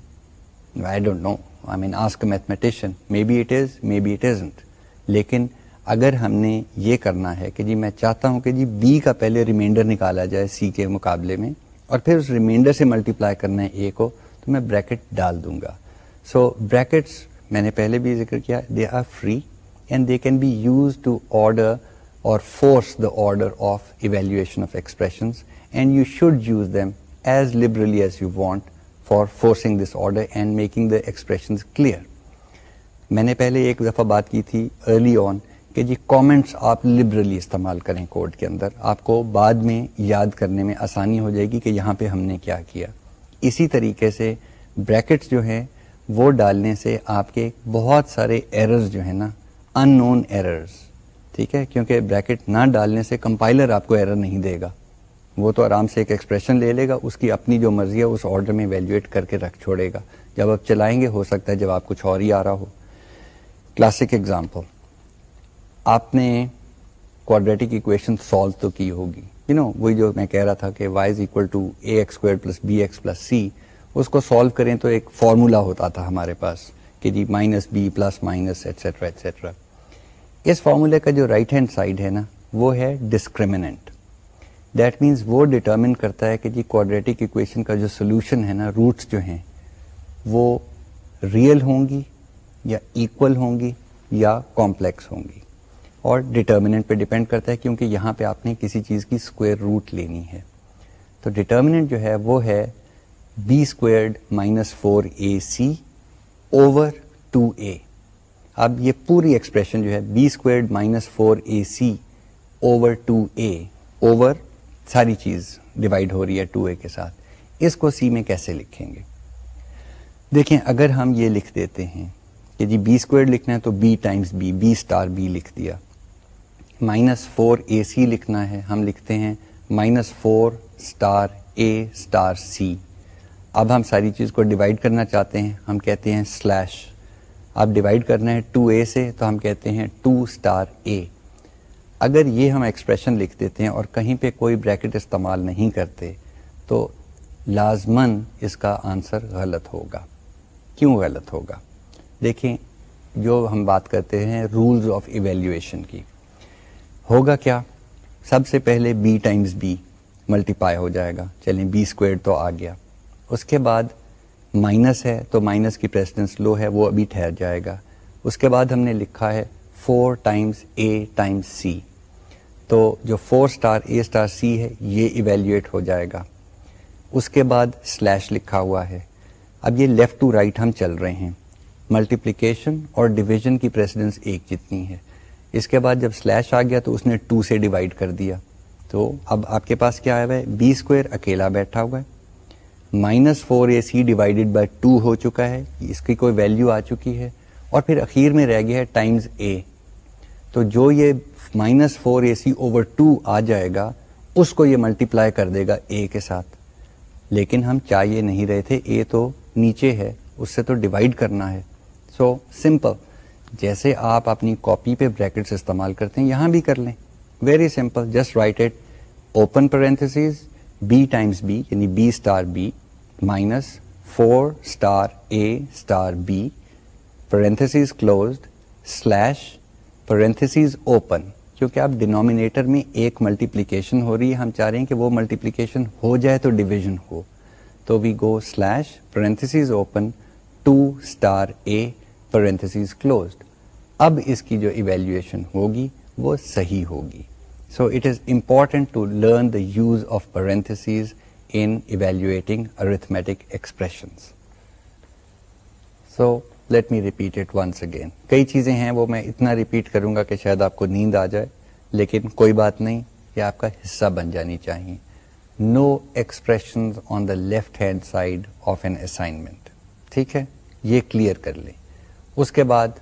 I don't know I mean ask mathematician maybe it is maybe it isn't لیکن اگر ہم نے یہ کرنا ہے کہ جی میں چاہتا ہوں کہ جی بی کا پہلے ریمائنڈر نکالا جائے سی کے مقابلے میں اور پھر اس ریمائنڈر سے ملٹی پلائی کرنا ہے اے کو تو میں بریکٹ ڈال دوں گا سو بریکٹس میں نے پہلے بھی ذکر کیا they are free and they can be use to order اور force the order of evaluation of expressions and you should use them as liberally as you want for forcing this order and making the expression clear میں نے پہلے ایک دفعہ بات کی تھی early on کہ جی کامنٹس آپ لبرلی استعمال کریں کوڈ کے اندر آپ کو بعد میں یاد کرنے میں آسانی ہو جائے گی کہ یہاں پہ ہم نے کیا کیا اسی طریقے سے بریکٹس جو ہیں وہ ڈالنے سے آپ کے بہت سارے ایررز جو ہیں نا ان نون ایررز ٹھیک ہے؟ کیونکہ بریکٹ نہ ڈالنے سے کمپائلر آپ کو ایرر نہیں دے گا. وہ تو آرام سے ایک ایکسپریشن لے لے گا، اس کی اپنی جو مرضی ہے اس آرڈر میں ویلیویٹ کر کے رکھ چھوڑے گا. جب آپ چلائیں گے، ہو سکتا ہے جب آپ کچھ اور ہی آ رہا ہو. کلاسک ایگزامپل آپ نے کوڈریٹک اکویشن سالو تو کی ہوگی. یو نو وہی جو میں کہہ رہا تھا کہ y is equal to a x plus b x plus c اس کو سالو کریں تو ایک فارمولا ہوتا تھا ہمارے پاس. کہ جی minus b plus minus et cetera et cetera اس فارمولے کا جو رائٹ ہینڈ سائڈ ہے نا، وہ ہے ڈسکریمنٹ دیٹ مینس وہ ڈٹرمن کرتا ہے کہ جی کوڈریٹک اکویشن کا جو سولوشن ہے نا روٹس جو ہیں، وہ ریئل ہوں گی یا ایکول ہوں گی یا کمپلیکس ہوں گی. اور ڈٹرمنٹ پہ ڈپینڈ کرتا ہے کیونکہ یہاں پہ آپ نے کسی چیز کی اسکوئر روٹ لینی ہے. تو ڈٹرمنٹ جو ہے وہ ہے b squared minus four a c over two a اب یہ پوری ایکسپریشن جو ہے b squared minus four a c over two a over ساری چیز ڈیوائڈ ہو رہی ہے ٹو اے کے ساتھ. اس کو سی میں کیسے لکھیں گے؟ دیکھیں، اگر ہم یہ لکھ دیتے ہیں کہ جی بی اسکوئر لکھنا ہے تو b times b b star b لکھ دیا. مائنس فور اے سی لکھنا ہے، ہم لکھتے ہیں minus four star a star c اب ہم ساری چیز کو ڈیوائڈ کرنا چاہتے ہیں، ہم کہتے ہیں سلیش اب ڈیوائڈ کرنا ہے ٹو اے سے تو ہم کہتے ہیں ٹو اسٹار اے اگر یہ ہم ایکسپریشن لکھ دیتے ہیں اور کہیں پہ کوئی بریکٹ استعمال نہیں کرتے، تو لازمن اس کا آنسر غلط ہوگا۔ کیوں غلط ہوگا؟ دیکھیں، جو ہم بات کرتے ہیں رولز آف ایویلیویشن کی۔ ہوگا کیا؟ سب سے پہلے بی ٹائمز بی ملٹیپائی ہو جائے گا۔ چلیں بی اسکوئر تو آ گیا۔ اس کے بعد مائنس ہے تو مائنس کی پریسڈنس لو ہے، وہ ابھی ٹھہر جائے گا۔ اس کے بعد ہم نے لکھا ہے four times a times c تو جو four star a star c ہے، یہ ایویلیویٹ ہو جائے گا۔ اس کے بعد سلیش لکھا ہوا ہے۔ اب یہ لیفٹ ٹو رائٹ ہم چل رہے ہیں۔ ملٹیپلیکیشن اور ڈویژن کی پریسیڈنس ایک جتنی ہے۔ اس کے بعد جب سلیش آ گیا تو اس نے ٹو سے ڈیوائڈ کر دیا۔ تو اب آپ کے پاس کیا آیا ہوا ہے؟ بی اسکوئر اکیلا بیٹھا ہوا ہے۔ Minus four a c divided by two ہو چکا ہے، اس کی کوئی ویلو آ چکی ہے۔ اور پھر اخیر میں رہ گیا ہے ٹائمز اے تو جو یہ minus four a c over two آ جائے گا، اس کو یہ ملٹیپلائی کر دے گا اے کے ساتھ۔ لیکن ہم چاہیے نہیں رہے تھے اے تو نیچے ہے، اس سے تو ڈیوائڈ کرنا ہے۔ سو سمپل جیسے آپ اپنی کاپی پہ بریکٹس استعمال کرتے ہیں، یہاں بھی کر لیں۔ Very simple just write it open parenthesis b times b یعنی b star b minus four star a star b parenthesis closed slash parenthesis open کیونکہ آپ ڈینومینیٹر میں ایک ملٹیپلیکیشن ہو رہی ہے، ہم چاہ رہے ہیں کہ وہ ملٹیپلیکیشن ہو جائے تو ڈویژن ہو۔ تو we go slash parenthesis open two star a parenthesis closed اب اس کی جو ایویلویشن ہوگی وہ صحیح ہوگی۔ So it is important to learn the use of parenthesis in evaluating arithmetic expressions so let me repeat it once again کئی چیزیں ہیں وہ میں اتنا ریپیٹ کروں گا کہ شاید آپ کو نیند آ جائے لیکن کوئی بات نہیں یہ آپ کا حصہ بن جانی چاہیے no expression on the left hand side of an assignment ٹھیک ہے یہ کلیئر کر لیں اس کے بعد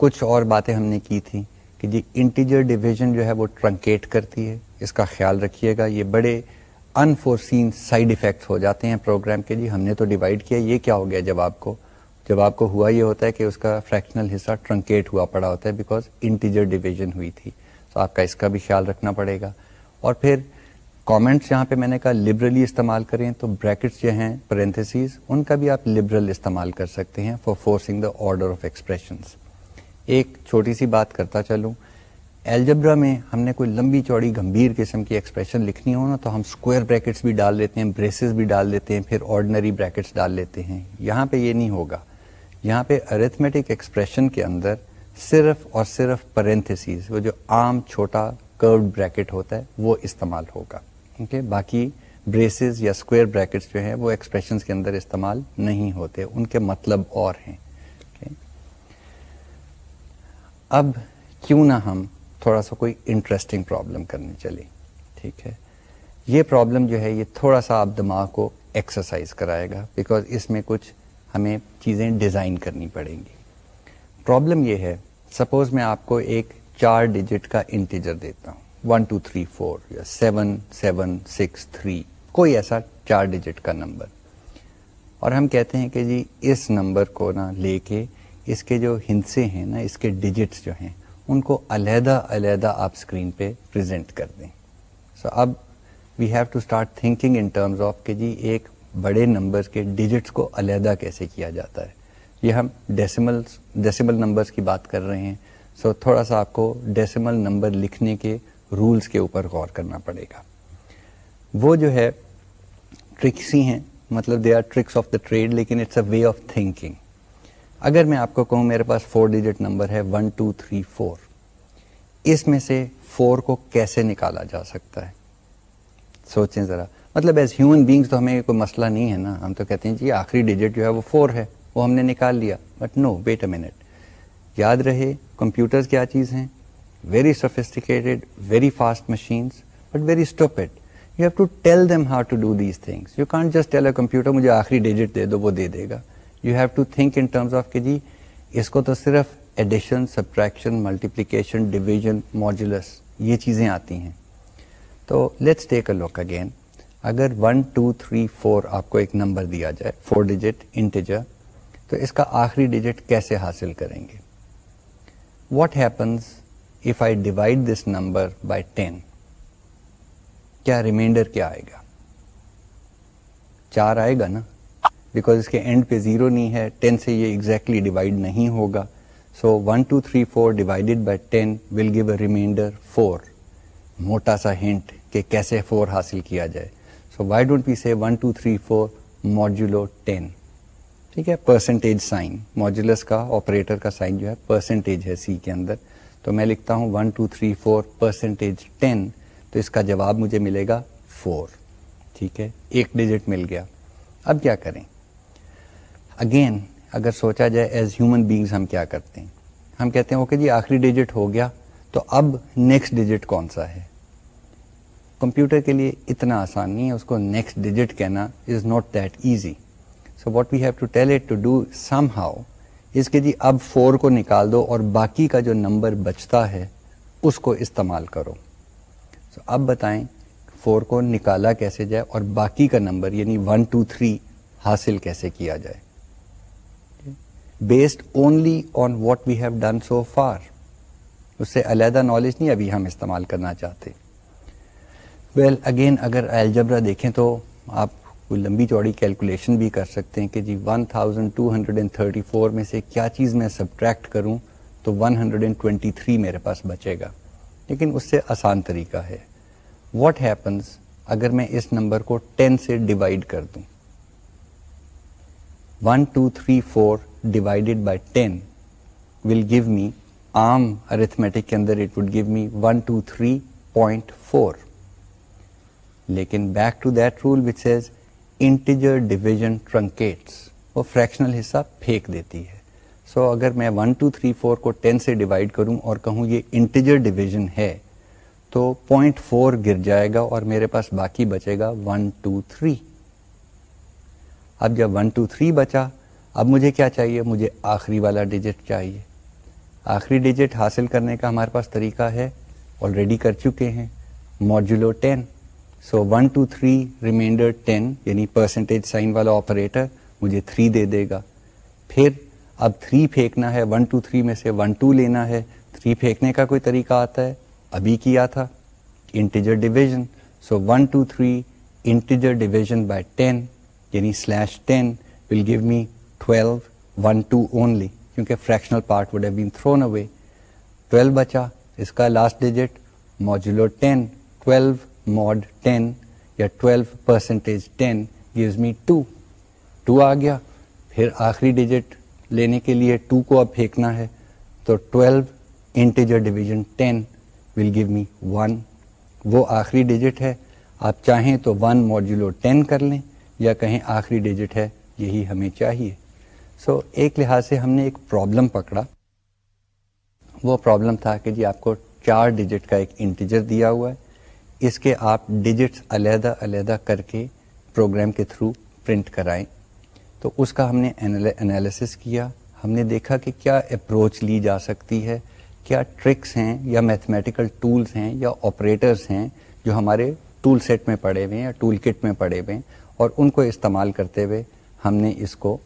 کچھ اور باتیں ہم نے کی تھیں کہ جی انٹیجر ڈویژن جو ہے وہ ٹرنکیٹ کرتی ہے۔ اس کا خیال رکھیے گا۔ یہ بڑے انفورسین سائڈ افیکٹس ہو جاتے ہیں پروگرام کے۔ جی ہم نے تو ڈیوائڈ کیا۔ یہ کیا ہو گیا جب آپ کو؟ جب آپ کو ہوا یہ ہوتا ہے کہ اس کا فریکشنل حصہ ٹرنکیٹ ہوا پڑا ہوتا ہے بیکاز انٹیجر ڈویژن ہوئی تھی۔ تو آپ کا اس کا بھی خیال رکھنا پڑے گا۔ اور پھر کامنٹس یہاں پہ میں نے کہا لبرلی استعمال کریں۔ تو بریکٹس جو ہیں پرنتھسیز ان کا بھی آپ لبرل استعمال کر سکتے ہیں for forcing the order of expressions ایک چھوٹی سی بات کرتا چلوں۔ الجبرا میں ہم نے کوئی لمبی چوڑی گمبھیر قسم کی ایکسپریشن لکھنی ہو نا تو ہم اسکوائر بریکٹس بھی ڈال لیتے ہیں بریسز بھی ڈال لیتے ہیں، پھر آرڈنری بریکٹس ڈال لیتے ہیں۔ یہاں پہ یہ نہیں ہوگا۔ یہاں پہ ارتھمیٹک ایکسپریشن کے اندر صرف اور صرف پرنتھسیز وہ جو عام چھوٹا کرڈ بریکٹ ہوتا ہے، وہ استعمال ہوگا۔ اوکے؟ باقی بریسز یا اسکوائر بریکٹس جو ہیں، وہ ایکسپریشن کے اندر استعمال نہیں ہوتے۔ ان کے مطلب اور ہیں۔ اب کیوں نہ ہم تھوڑا سا کوئی انٹرسٹنگ پرابلم کرنے چلے ٹھیک ہے؟ یہ پرابلم جو ہے، یہ تھوڑا سا آپ دماغ کو ایکسرسائز کرائے گا بیکاز اس میں کچھ ہمیں چیزیں ڈیزائن کرنی پڑیں گی۔ پرابلم یہ ہے سپوز میں آپ کو ایک چار ڈیجٹ کا انٹیجر دیتا ہوں ون ٹو تھری فور یا سیون سیون سکس تھری کوئی ایسا چار ڈیجٹ کا نمبر اور ہم کہتے ہیں کہ جی اس نمبر کو نا لے کے اس کے جو ہنسے ہیں نا اس کے ڈیجٹس جو ہیں ان کو علیحدہ علیحدہ آپ اسکرین پہ پریزنٹ کر دیں۔ سو so, اب we have to start thinking in terms of کہ جی ایک بڑے نمبر کے ڈیجٹس کو علیحدہ کیسے کیا جاتا ہے۔ یہ ہم ڈیسیمل ڈیسیمل نمبرس کی بات کر رہے ہیں۔ سو so, تھوڑا سا آپ کو ڈیسیمل نمبر لکھنے کے رولس کے اوپر غور کرنا پڑے گا۔ وہ جو ہے ٹرکسی ہیں۔ مطلب they are tricks of the trade لیکن it's a way of thinking اگر میں آپ کو کہوں میرے پاس فور ڈیجٹ نمبر ہے ون ٹو تھری فور اس میں سے فور کو کیسے نکالا جا سکتا ہے؟ سوچیں ذرا۔ مطلب ایز ہیومن بینگس تو ہمیں کوئی مسئلہ نہیں ہے نا۔ ہم تو کہتے ہیں جی آخری ڈیجٹ جو ہے وہ فور ہے، وہ ہم نے نکال لیا۔ But no wait a minute یاد رہے کمپیوٹرز کیا چیز ہیں؟ Very sophisticated very fast machines but very stupid you have to tell them how to do these things you can't just tell a computer مجھے آخری ڈیجٹ دے دو، وہ دے دے گا۔ You have to think in terms of کہ جی اس کو تو صرف addition subtraction multiplication division modulus یہ چیزیں آتی ہیں تو let's take a look again اگر ون ٹو تھری فور آپ کو ایک نمبر دیا جائے فور ڈیجٹ انٹیجر تو اس کا آخری ڈیجٹ کیسے حاصل کریں گے what happens if I divide this number by ten کیا ریمائنڈر کیا آئے گا چار آئے گا نا بیکاز اس کے اینڈ پہ زیرو نہیں ہے ٹین سے یہ ایگزیکٹلی exactly ڈیوائڈ نہیں ہوگا so one two three four divided by ten will give a remainder four موٹا سا ہنٹ کہ کیسے فور حاصل کیا جائے so why don't we see one two three four modulo ten ٹھیک ہے پرسنٹیج سائن ماڈولس کا آپریٹر کا سائن جو ہے پرسنٹیج ہے سی کے اندر تو میں لکھتا ہوں one two three four percentage ten تو اس کا جواب مجھے ملے گا فور ٹھیک ہے ایک ڈیجٹ مل گیا اب کیا کریں اگین اگر سوچا جائے ایز ہیومن بینگز ہم کیا کرتے ہیں؟ ہم کہتے ہیں اوکے جی آخری ڈیجٹ ہو گیا، تو اب نیکسٹ ڈیجٹ کون سا ہے? کمپیوٹر کے لیے اتنا آسان نہیں ہے، اس کو نیکسٹ ڈیجٹ کہنا is not that easy so what we have to tell it to do somehow اس کے جی اب فور کو نکال دو اور باقی کا جو نمبر بچتا ہے، اس کو استعمال کرو۔ سو so اب بتائیں فور کو نکالا کیسے جائے اور باقی کا نمبر یعنی ون ٹو تھری حاصل کیسے کیا جائے؟ Based only on what we have done so far اس سے علیحدہ نالج نہیں ابھی ہم استعمال کرنا چاہتے۔ ویل well, اگین اگر الجبرا دیکھیں تو آپ کوئی لمبی چوڑی کیلکولیشن بھی کر سکتے ہیں کہ جی 1234 میں سے کیا چیز میں سبٹریکٹ کروں تو 123 میرے پاس بچے گا۔ لیکن اس سے آسان طریقہ ہے۔ واٹ ہیپنس اگر میں اس نمبر کو 10 سے ڈیوائڈ کر دوں؟ 1 2 3 4 divided by ten will give me um arithmetic کے اندر it would give me one two three point four لیکن back to that rule which says integer division truncates وہ فریکشنل حصہ پھینک دیتی ہے سو so, اگر میں ون ٹو تھری فور کو ٹین سے ڈیوائڈ کروں اور کہوں یہ انٹیجر ڈویژن ہے تو پوائنٹ فور گر جائے گا اور میرے پاس باقی بچے گا ون ٹو تھری اب جب ون ٹو تھری بچا اب مجھے کیا چاہیے؟ مجھے آخری والا ڈیجٹ چاہیے۔ آخری ڈیجٹ حاصل کرنے کا ہمارے پاس طریقہ ہے آلریڈی کر چکے ہیں۔ Modulo ten so one two three remainder ten یعنی پرسنٹیج سائن والا آپریٹر مجھے تھری دے دے گا۔ پھر اب تھری پھینکنا ہے۔ ون ٹو تھری میں سے ون ٹو لینا ہے۔ تھری پھینکنے کا کوئی طریقہ آتا ہے؟ ابھی کیا تھا؟ Integer division so one two three integer division by ten یعنی slash ten will give me twelve one two only کیونکہ fractional part would have been thrown away twelve بچا، اس کا last digit modulo ten twelve mod ten یا twelve percentage ten gives me two two آ گیا، پھر آخری digit لینے کے لیے ٹو کو اب پھینکنا ہے، تو twelve integer division ten will give me one وہ آخری ڈیجٹ ہے، آپ چاہیں تو ون موجولو ٹین کر لیں، یا کہیں آخری ڈیجٹ ہے، یہی ہمیں چاہیے۔ سو so, ایک لحاظ سے ہم نے ایک پرابلم پکڑا۔ وہ پرابلم تھا کہ جی آپ کو چار ڈیجٹ کا ایک انٹیجر دیا ہوا ہے۔ اس کے آپ ڈیجٹس علیحدہ علیحدہ کر کے پروگرام کے تھرو پرنٹ کرائیں۔ تو اس کا ہم نے انالیسس کیا۔ ہم نے دیکھا کہ کیا اپروچ لی جا سکتی ہے۔ کیا ٹرکس ہیں یا میتھمیٹیکل ٹولس ہیں یا آپریٹرس ہیں جو ہمارے ٹول سیٹ میں پڑے ہوئے ہیں یا ٹول کٹ میں پڑے ہوئے ہیں اور ان کو استعمال کرتے ہوئے ہم نے اس کو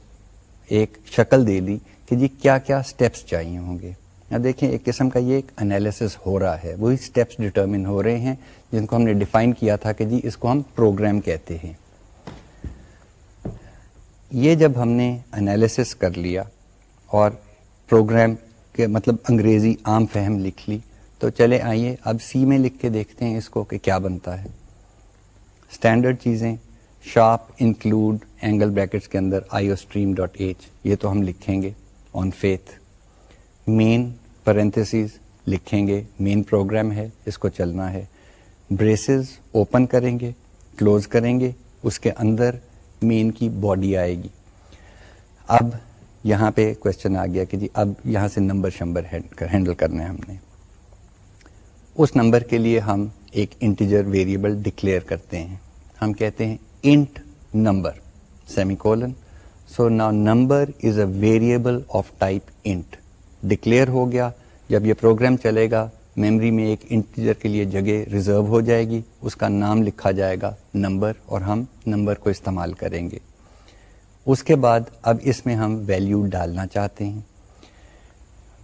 ایک شکل دے دی کہ جی کیا کیا سٹیپس چاہیے ہوں گے۔ اب دیکھیں، ایک قسم کا یہ ایک انالیسس ہو رہا ہے۔ وہی سٹیپس ڈٹرمن ہو رہے ہیں، جن کو ہم نے ڈیفائن کیا تھا کہ جی اس کو ہم پروگرام کہتے ہیں۔ یہ جب ہم نے انالیسس کر لیا اور پروگرام کے مطلب انگریزی عام فہم لکھ لی، تو چلے آئیے، اب سی میں لکھ کے دیکھتے ہیں اس کو کہ کیا بنتا ہے۔ اسٹینڈرڈ چیزیں شارپ انکلوڈ اینگل بریکٹس کے اندر آئی اسٹریم ڈاٹ ایچ یہ تو ہم لکھیں گے آن فیتھ مین پرنتھس لکھیں گے مین پروگرام ہے، اس کو چلنا ہے. بریسز اوپن کریں گے کلوز کریں گے، اس کے اندر مین کی باڈی آئے گی. اب یہاں پہ کوشچن آ گیا کہ جی اب یہاں سے نمبر شمبر ہینڈل کرنے ہم نے. اس نمبر کے لیے ہم ایک انٹیجر ویریبل ڈکلیئر کرتے ہیں. ہم کہتے ہیں int number semicolon so نا number is a variable of type int declare ہو گیا جب یہ پروگرام چلے گا میمری میں ایک انٹیجر کے لیے جگہ ریزرو ہو جائے گی اس کا نام لکھا جائے گا نمبر اور ہم نمبر کو استعمال کریں گے اس کے بعد اب اس میں ہم ویلیو ڈالنا چاہتے ہیں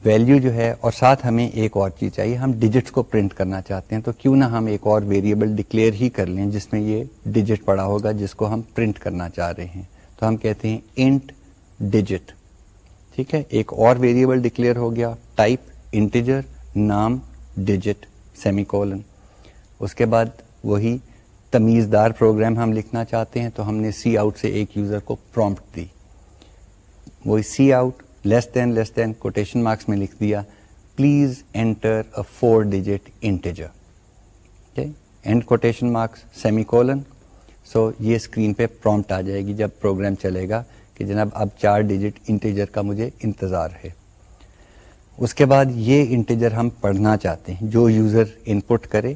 ویلیو جو ہے اور ساتھ ہمیں ایک اور چیز چاہیے، ہم ڈیجٹس کو پرنٹ کرنا چاہتے ہیں، تو کیوں نہ ہم ایک اور ویریبل ڈکلیئر ہی کر لیں جس میں یہ ڈیجٹ پڑا ہوگا، جس کو ہم پرنٹ کرنا چاہ رہے ہیں۔ تو ہم کہتے ہیں انٹ ڈیجٹ ٹھیک ہے؟ ایک اور ویریبل ڈکلیئر ہو گیا ٹائپ انٹیجر نام ڈیجٹ سیمی کولن اس کے بعد وہی تمیزدار پروگرام ہم لکھنا چاہتے ہیں، تو ہم نے سی آؤٹ سے ایک یوزر کو پرومپٹ دی۔ وہی cout less than less than quotation marks میں لکھ دیا please enter a four digit integer and quotation marks semicolon so یہ اسکرین پہ پرومپٹ آ جائے گی جب پروگرام چلے گا کہ جناب اب چار ڈیجٹ انٹیجر کا مجھے انتظار ہے. اس کے بعد یہ انٹیجر ہم پڑھنا چاہتے ہیں. جو یوزر ان پٹ کرے،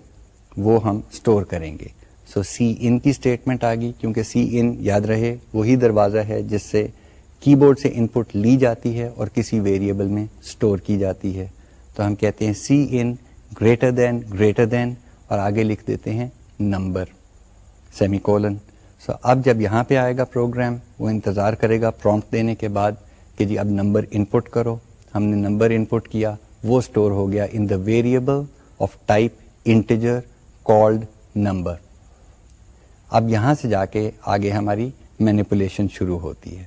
وہ ہم اسٹور کریں گے. سو سی ان کی اسٹیٹمنٹ آ گئی. کیونکہ سی ان یاد رہے، وہی دروازہ ہے جس سے کی بورڈ سے ان پٹ لی جاتی ہے اور کسی ویریبل میں اسٹور کی جاتی ہے۔ تو ہم کہتے ہیں سی ان گریٹر دین گریٹر دین اور آگے لکھ دیتے ہیں نمبر سیمی کولن سو اب جب یہاں پہ آئے گا پروگرام وہ انتظار کرے گا پرومپٹ دینے کے بعد کہ جی اب نمبر ان پٹ کرو۔ ہم نے نمبر ان پٹ کیا، وہ اسٹور ہو گیا in the variable of type integer called number اب یہاں سے جا کے آگے ہماری مینیپولیشن شروع ہوتی ہے۔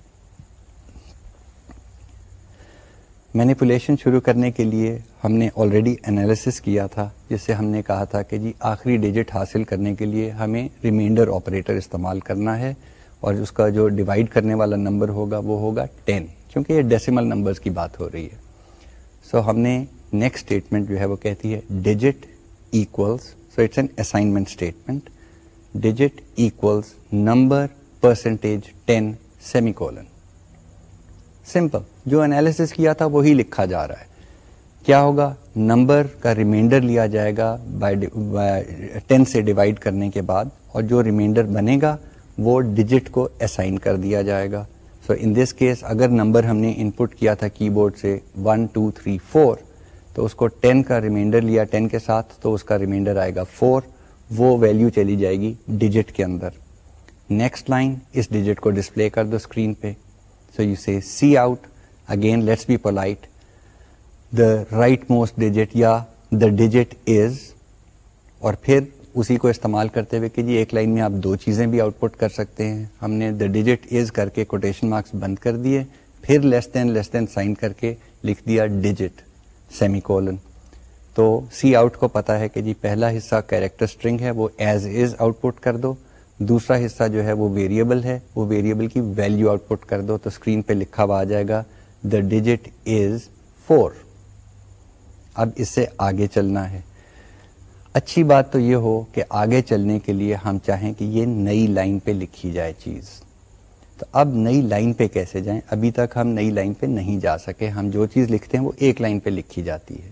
مینیپولیشن شروع کرنے کے لیے ہم نے آلریڈی انالیسس کیا تھا جس سے ہم نے کہا تھا کہ جی آخری ڈیجٹ حاصل کرنے کے لیے ہمیں ریمائنڈر آپریٹر استعمال کرنا ہے اور اس کا جو ڈیوائڈ کرنے والا نمبر ہوگا وہ ہوگا ٹین کیونکہ یہ ڈیسیمل نمبرز کی بات ہو رہی ہے۔ سو so, ہم نے نیکسٹ اسٹیٹمنٹ جو ہے وہ کہتی ہے digit equals so it's an assignment statement digit equals number percentage ten semicolon simple جو انالیس کیا تھا وہی لکھا جا رہا ہے۔ کیا ہوگا؟ نمبر کا ریمائنڈر لیا جائے گا ٹین سے ڈیوائڈ کرنے کے بعد، اور جو ریمائنڈر بنے گا، وہ ڈیجٹ کو اسائن کر دیا جائے گا۔ سو ان دس کیس اگر نمبر ہم نے ان پٹ کیا تھا کی بورڈ سے ون ٹو تھری فور تو اس کو ٹین کا ریمائنڈر لیا ٹین کے ساتھ، تو اس کا ریمائنڈر آئے گا فور وہ ویلو چلی جائے گی ڈیجٹ کے اندر۔ نیکسٹ لائن اس ڈیجٹ کو ڈسپلے کر دو اسکرین پہ۔ So you see cout again let's be polite the rightmost digit یا دا ڈیجٹ از اور پھر اسی کو استعمال کرتے ہوئے کہ جی ایک لائن میں آپ دو چیزیں بھی آؤٹ پٹ کر سکتے ہیں۔ ہم نے دا ڈیجٹ از کر کے کوٹیشن مارکس بند کر دیے، پھر less than less than sign کر کے لکھ دیا ڈیجٹ سیمی کولن تو سی آؤٹ کو پتا ہے کہ جی پہلا حصہ کیریکٹر اسٹرنگ ہے، وہ ایز از آؤٹ پٹ کر دو۔ دوسرا حصہ جو ہے، وہ ویریبل ہے۔ وہ ویریبل کی ویلو آؤٹ پٹ کر دو، تو اسکرین پہ لکھا ہوا آ جائے گا۔ دا ڈیجٹ از فور اب اس سے آگے چلنا ہے۔ اچھی بات تو یہ ہو کہ آگے چلنے کے لیے ہم چاہیں کہ یہ نئی لائن پہ لکھی جائے چیز۔ تو اب نئی لائن پہ کیسے جائیں؟ ابھی تک ہم نئی لائن پہ نہیں جا سکے۔ ہم جو چیز لکھتے ہیں وہ ایک لائن پہ لکھی جاتی ہے۔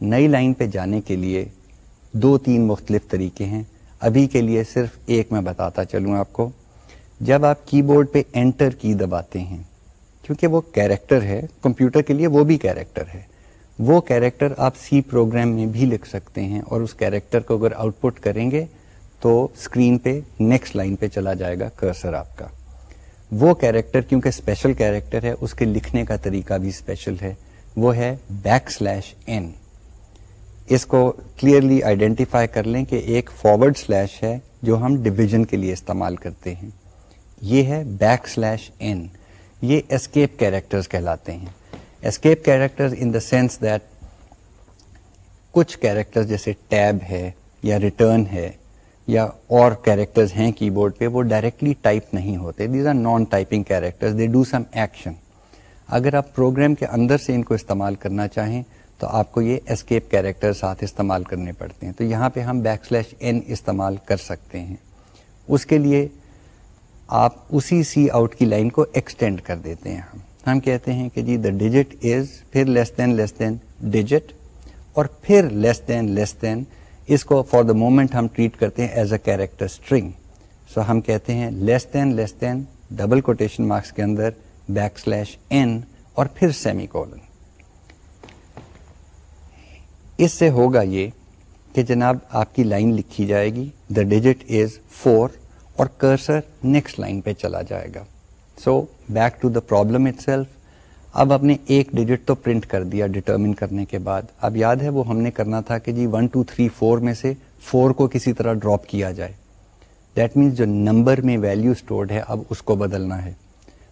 نئی لائن پہ جانے کے لیے دو تین مختلف طریقے ہیں۔ ابھی کے لیے صرف ایک میں بتاتا چلوں آپ کو۔ جب آپ کی بورڈ پہ انٹر کی دباتے ہیں کیونکہ وہ کیریکٹر ہے، کمپیوٹر کے لیے وہ بھی کیریکٹر ہے۔ وہ کیریکٹر آپ سی پروگرام میں بھی لکھ سکتے ہیں اور اس کیریکٹر کو اگر آؤٹ پٹ کریں گے تو اسکرین پہ نیکسٹ لائن پہ چلا جائے گا کرسر آپ کا۔ وہ کیریکٹر کیونکہ اسپیشل کیریکٹر ہے، اس کے لکھنے کا طریقہ بھی اسپیشل ہے۔ وہ ہے بیک سلیش این اس کو کلیئرلی آئیڈینٹیفائی کر لیں کہ ایک فارورڈ سلیش ہے جو ہم ڈویژن کے لیے استعمال کرتے ہیں۔ یہ ہے بیک سلیش این یہ اسکیپ کیریکٹرز کہلاتے ہیں. Escape character in the sense that کچھ کیریکٹر جیسے ٹیب ہے یا ریٹرن ہے یا اور کیریکٹرز ہیں کی بورڈ پہ وہ ڈائریکٹلی ٹائپ نہیں ہوتے. These are non typing character they do some action اگر آپ پروگرام کے اندر سے ان کو استعمال کرنا چاہیں تو آپ کو یہ اسکیپ کیریکٹر ساتھ استعمال کرنے پڑتے ہیں. تو یہاں پہ ہم بیک سلیش این استعمال کر سکتے ہیں. اس کے لیے آپ اسی سی آؤٹ کی لائن کو ایکسٹینڈ کر دیتے ہیں ہم۔ ہم کہتے ہیں کہ جی دا ڈیجٹ از پھر لیس دین لیس دین ڈیجٹ اور پھر لیس دین لیس دین اس کو فار دا مومنٹ ہم ٹریٹ کرتے ہیں as a character string so ہم کہتے ہیں less than less than double quotation marks کے اندر بیک سلیش این اور پھر سیمی کولن اس سے ہوگا یہ کہ جناب آپ کی لائن لکھی جائے گی۔ دا ڈیجٹ از فور اور کرسر نیکسٹ لائن پہ چلا جائے گا۔ So back to the problem itself اب آپ نے ایک ڈیجٹ تو پرنٹ کر دیا ڈٹرمن کرنے کے بعد۔ اب یاد ہے وہ ہم نے کرنا تھا کہ جی ون ٹو تھری فور میں سے فور کو کسی طرح ڈراپ کیا جائے۔ دیٹ مینس جو نمبر میں ویلو اسٹورڈ ہے اب اس کو بدلنا ہے۔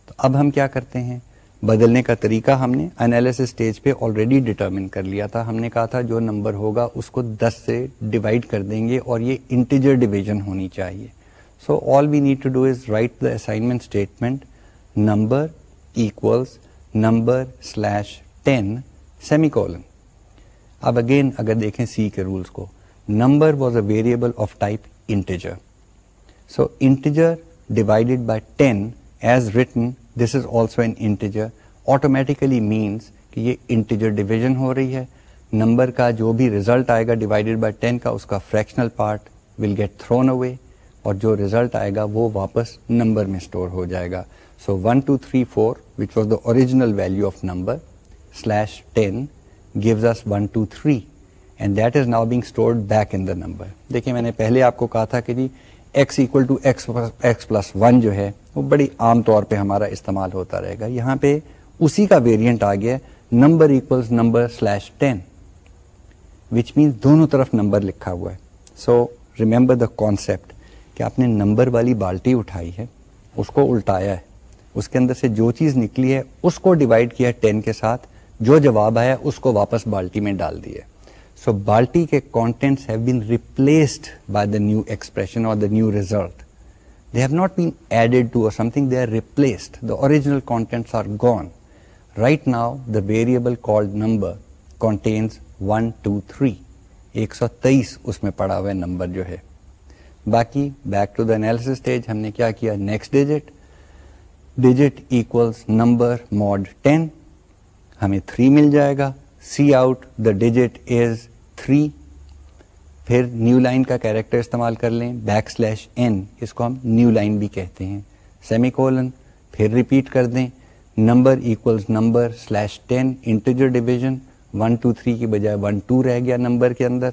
تو اب ہم کیا کرتے ہیں؟ بدلنے کا طریقہ ہم نے انالیس اسٹیج پہ آلریڈی ڈٹرمن کر لیا تھا۔ ہم نے کہا تھا جو نمبر ہوگا اس کو دس سے ڈیوائڈ کر دیں گے اور یہ انٹیجر ڈویژن ہونی چاہیے۔ So all we need to do is write the assignment statement number equals number slash ten semicolon اب اگین اگر دیکھیں سی کے رولس کو number was a variable of type integer so integer divided by ten as written this is also an integer automatically means کہ یہ integer division ہو رہی ہے number کا جو بھی ریزلٹ آئے گا ڈیوائڈیڈ بائی ٹین کا اس کا fractional part will get thrown away اور جو ریزلٹ آئے گا وہ واپس نمبر میں اسٹور ہو جائے گا. So one two three four which was the original value of number slash ten gives us one two three and that is now being stored back in the number دیکھیے میں نے پہلے آپ کو کہا تھا کہ جی x equal to x plus one جو ہے وہ بڑی عام طور پہ ہمارا استعمال ہوتا رہے گا یہاں پہ اسی کا ویریئنٹ آ گیا number equals number slash ten which means دونوں طرف نمبر لکھا ہوا ہے سو ریمبر دا کانسیپٹ کہ آپ نے نمبر والی بالٹی اٹھائی ہے، اس کو الٹایا ہے، اس کے اندر سے جو چیز نکلی ہے، اس کو ڈیوائڈ کیا ٹین کے ساتھ، جو جواب آیا اس کو واپس بالٹی میں ڈال دیے سو بالٹی کے contents have been replaced by the new expression اور the new result they have not been added to something they are replaced the original contents are gone right now the variable called number contains one two three ایک سو تیئیس اس میں پڑا ہوا number جو ہے۔ باقی back to the analysis stage ہم نے کیا کیا؟ Next digit digit equals number mod ten ہمیں تھری مل جائے گا. Cout the digit is three پھر نیو لائن کا کیریکٹر استعمال کر لیں. بیک سلیش این اس کو ہم نیو لائن بھی کہتے ہیں. سیمی کولن پھر ریپیٹ کر دیں. Number equals number slash ten integer division one two three کی بجائے ون ٹو رہ گیا نمبر کے اندر.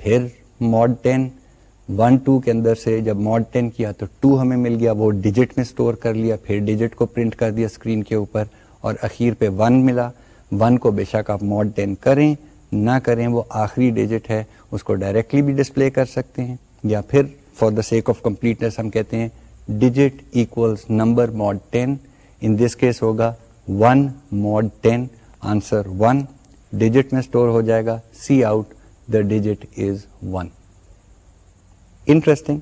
پھر ماڈ ٹین ون ٹو کے اندر سے جب ماڈ ٹین کیا تو ٹو ہمیں مل گیا، وہ ڈیجٹ میں اسٹور کر لیا، پھر ڈیجٹ کو پرنٹ کر دیا اسکرین کے اوپر اور اخیر پہ ون ملا۔ ون کو بے شک آپ ماڈ ٹین کریں، نہ کریں، وہ آخری ڈیجٹ ہے، اس کو ڈائریکٹلی بھی ڈسپلے کر سکتے ہیں۔ یا پھر for the sake of completeness ہم کہتے ہیں digit equals number mod ten. In this case ہوگا one mod ten, answer one, digit میں اسٹور ہو جائے گا cout the digit is one. Interesting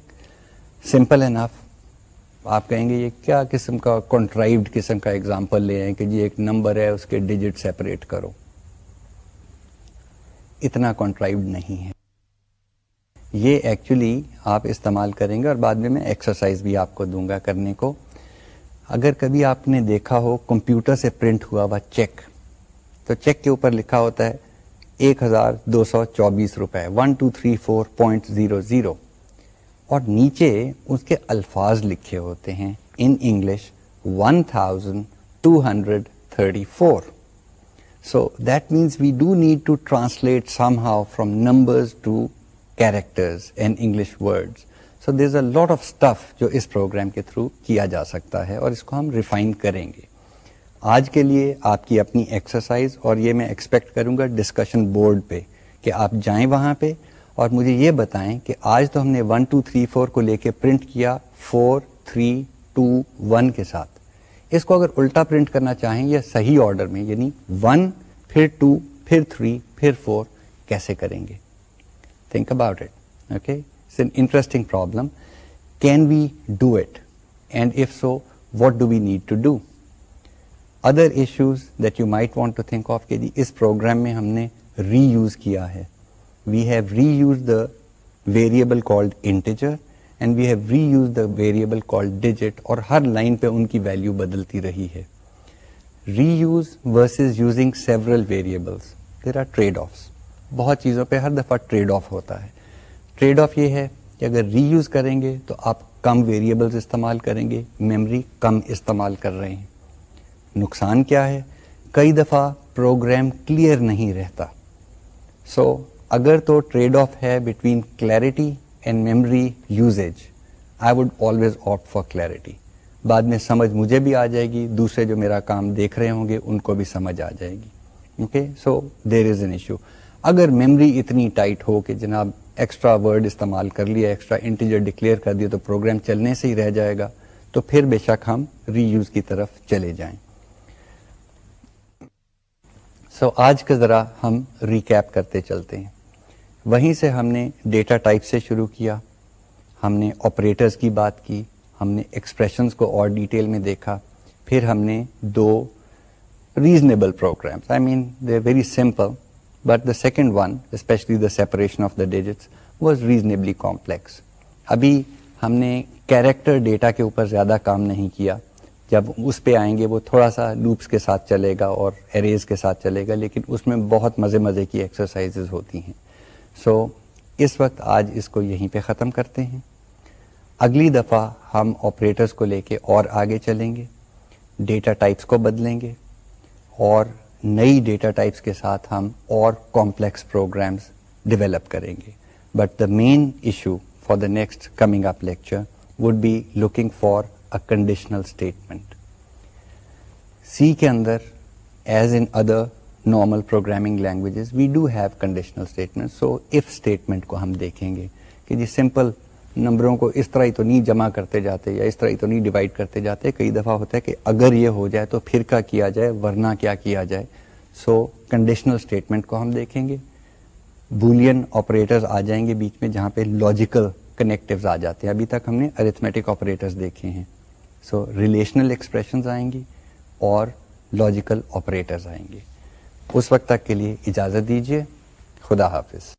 simple enough آپ کہیں گے، یہ کیا قسم کا کنٹرائیوڈ قسم کا ایگزامپل لے آئے کہ جی ایک نمبر ہے، اس کے ڈیجٹ سیپریٹ کرو. اتنا کنٹرائیوڈ نہیں ہے. یہ ایکچولی آپ استعمال کریں گے اور بعد میں میں ایکسرسائز بھی آپ کو دوں گا کرنے کو. اگر کبھی آپ نے دیکھا ہو، کمپیوٹر سے پرنٹ ہوا ہوا چیک تو چیک کے اوپر لکھا ہوتا ہے، ایک ہزار دو سو چوبیس روپے one two three four point zero zero اور نیچے اس کے الفاظ لکھے ہوتے ہیں in English one thousand two hundred thirty four so that means we do need to translate somehow from numbers to characters and English words so there is a lot of stuff جو اس programme کے through کیا جا سکتا ہے اور اس کو ہم ریفائن کریں گے۔ آج کے لیے آپ کی اپنی ایکسرسائز اور یہ میں ایکسپیکٹ کروں گا ڈسکشن بورڈ پہ کہ آپ جائیں وہاں پہ اور مجھے یہ بتائیں کہ آج تو ہم نے ون ٹو تھری فور کو لے کے پرنٹ کیا فور تھری ٹو ون کے ساتھ۔ اس کو اگر الٹا پرنٹ کرنا چاہیں یا صحیح آرڈر میں یعنی ون، پھر ٹو، پھر تھری، پھر فور، کیسے کریں گے؟ Think about it okay it's an interesting problem can we do it and if so what do we need to do other issues that you might want to think of کہ جی اس programme میں ہم نے ری use کیا ہے۔ We have reuse the variable called integer and we have reuse the variable called digit اور ہر line پہ ان کی ویلو بدلتی رہی ہے۔ Reuse versus using several variables there are trade offs بہت چیزوں پہ ہر دفعہ ٹریڈ آف ہوتا ہے۔ ٹریڈ آف یہ ہے کہ اگر ری یوز کریں گے تو آپ کم ویریبلس استعمال کریں گے میمری کم استعمال کر رہے ہیں۔ نقصان کیا ہے؟ کئی دفعہ پروگرام کلیئر نہیں رہتا۔ سو so, اگر تو ٹریڈ آف ہے between clarity and memory usage I would always opt for clarity بعد میں سمجھ مجھے بھی آ جائے گی دوسرے جو میرا کام دیکھ رہے ہوں گے ان کو بھی سمجھ آ جائے گی۔ Okay so there is an issue اگر میمری اتنی ٹائٹ ہو کہ جناب ایکسٹرا ورڈ استعمال کر لیا ایکسٹرا انٹیجر ڈکلیئر کر دیا تو پروگرام چلنے سے ہی رہ جائے گا تو پھر بے شک ہم ری یوز کی طرف چلے جائیں۔ سو so, آج کا ذرا ہم ریکیپ کرتے چلتے ہیں۔ وہیں سے ہم نے ڈیٹا ٹائپ سے شروع کیا، ہم نے آپریٹرز کی بات کی، ہم نے ایکسپریشنز کو اور ڈیٹیل میں دیکھا، پھر ہم نے دو reasonable programs I mean they very simple but the second one especially the separation of the digits was reasonably complex ابھی ہم نے کیریکٹر ڈیٹا کے اوپر زیادہ کام نہیں کیا۔ جب اس پہ آئیں گے وہ تھوڑا سا لوپس کے ساتھ چلے گا اور اریز کے ساتھ چلے گا، لیکن اس میں بہت مزے مزے کی ایکسرسائز ہوتی ہیں۔ سو so, اس وقت آج اس کو یہیں پہ ختم کرتے ہیں۔ اگلی دفعہ ہم آپریٹرس کو لے کے اور آگے چلیں گے۔ ڈیٹا ٹائپس کو بدلیں گے۔ اور نئی ڈیٹا ٹائپس کے ساتھ ہم اور کمپلیکس پروگرامس ڈیولپ کریں گے۔ But the main issue for the next coming up lecture would be looking for conditional statement C کے اندر as in other normal programming languages we do have conditional statement so if statement کو ہم دیکھیں گے کہ جی simple نمبروں کو اس طرح ہی تو نہیں جمع کرتے جاتے یا اس طرح ہی تو نہیں ڈیوائڈ کرتے جاتے، کئی دفعہ ہوتا ہے کہ اگر یہ ہو جائے تو پھر کیا کیا جائے، ورنہ کیا کیا جائے۔ سو کنڈیشنل اسٹیٹمنٹ کو ہم دیکھیں گے۔ بولین آپریٹرز آ جائیں گے بیچ میں جہاں پہ لاجیکل کنیکٹوز آ جاتے ہیں۔ ابھی تک ہم نے ارتھمیٹک آپریٹرز دیکھے ہیں۔ سو ریلیشنل ایکسپریشنز آئیں گی اور لاجیکل آپریٹرز آئیں گے۔ اس وقت تک کے لیے اجازت دیجیے۔ خدا حافظ۔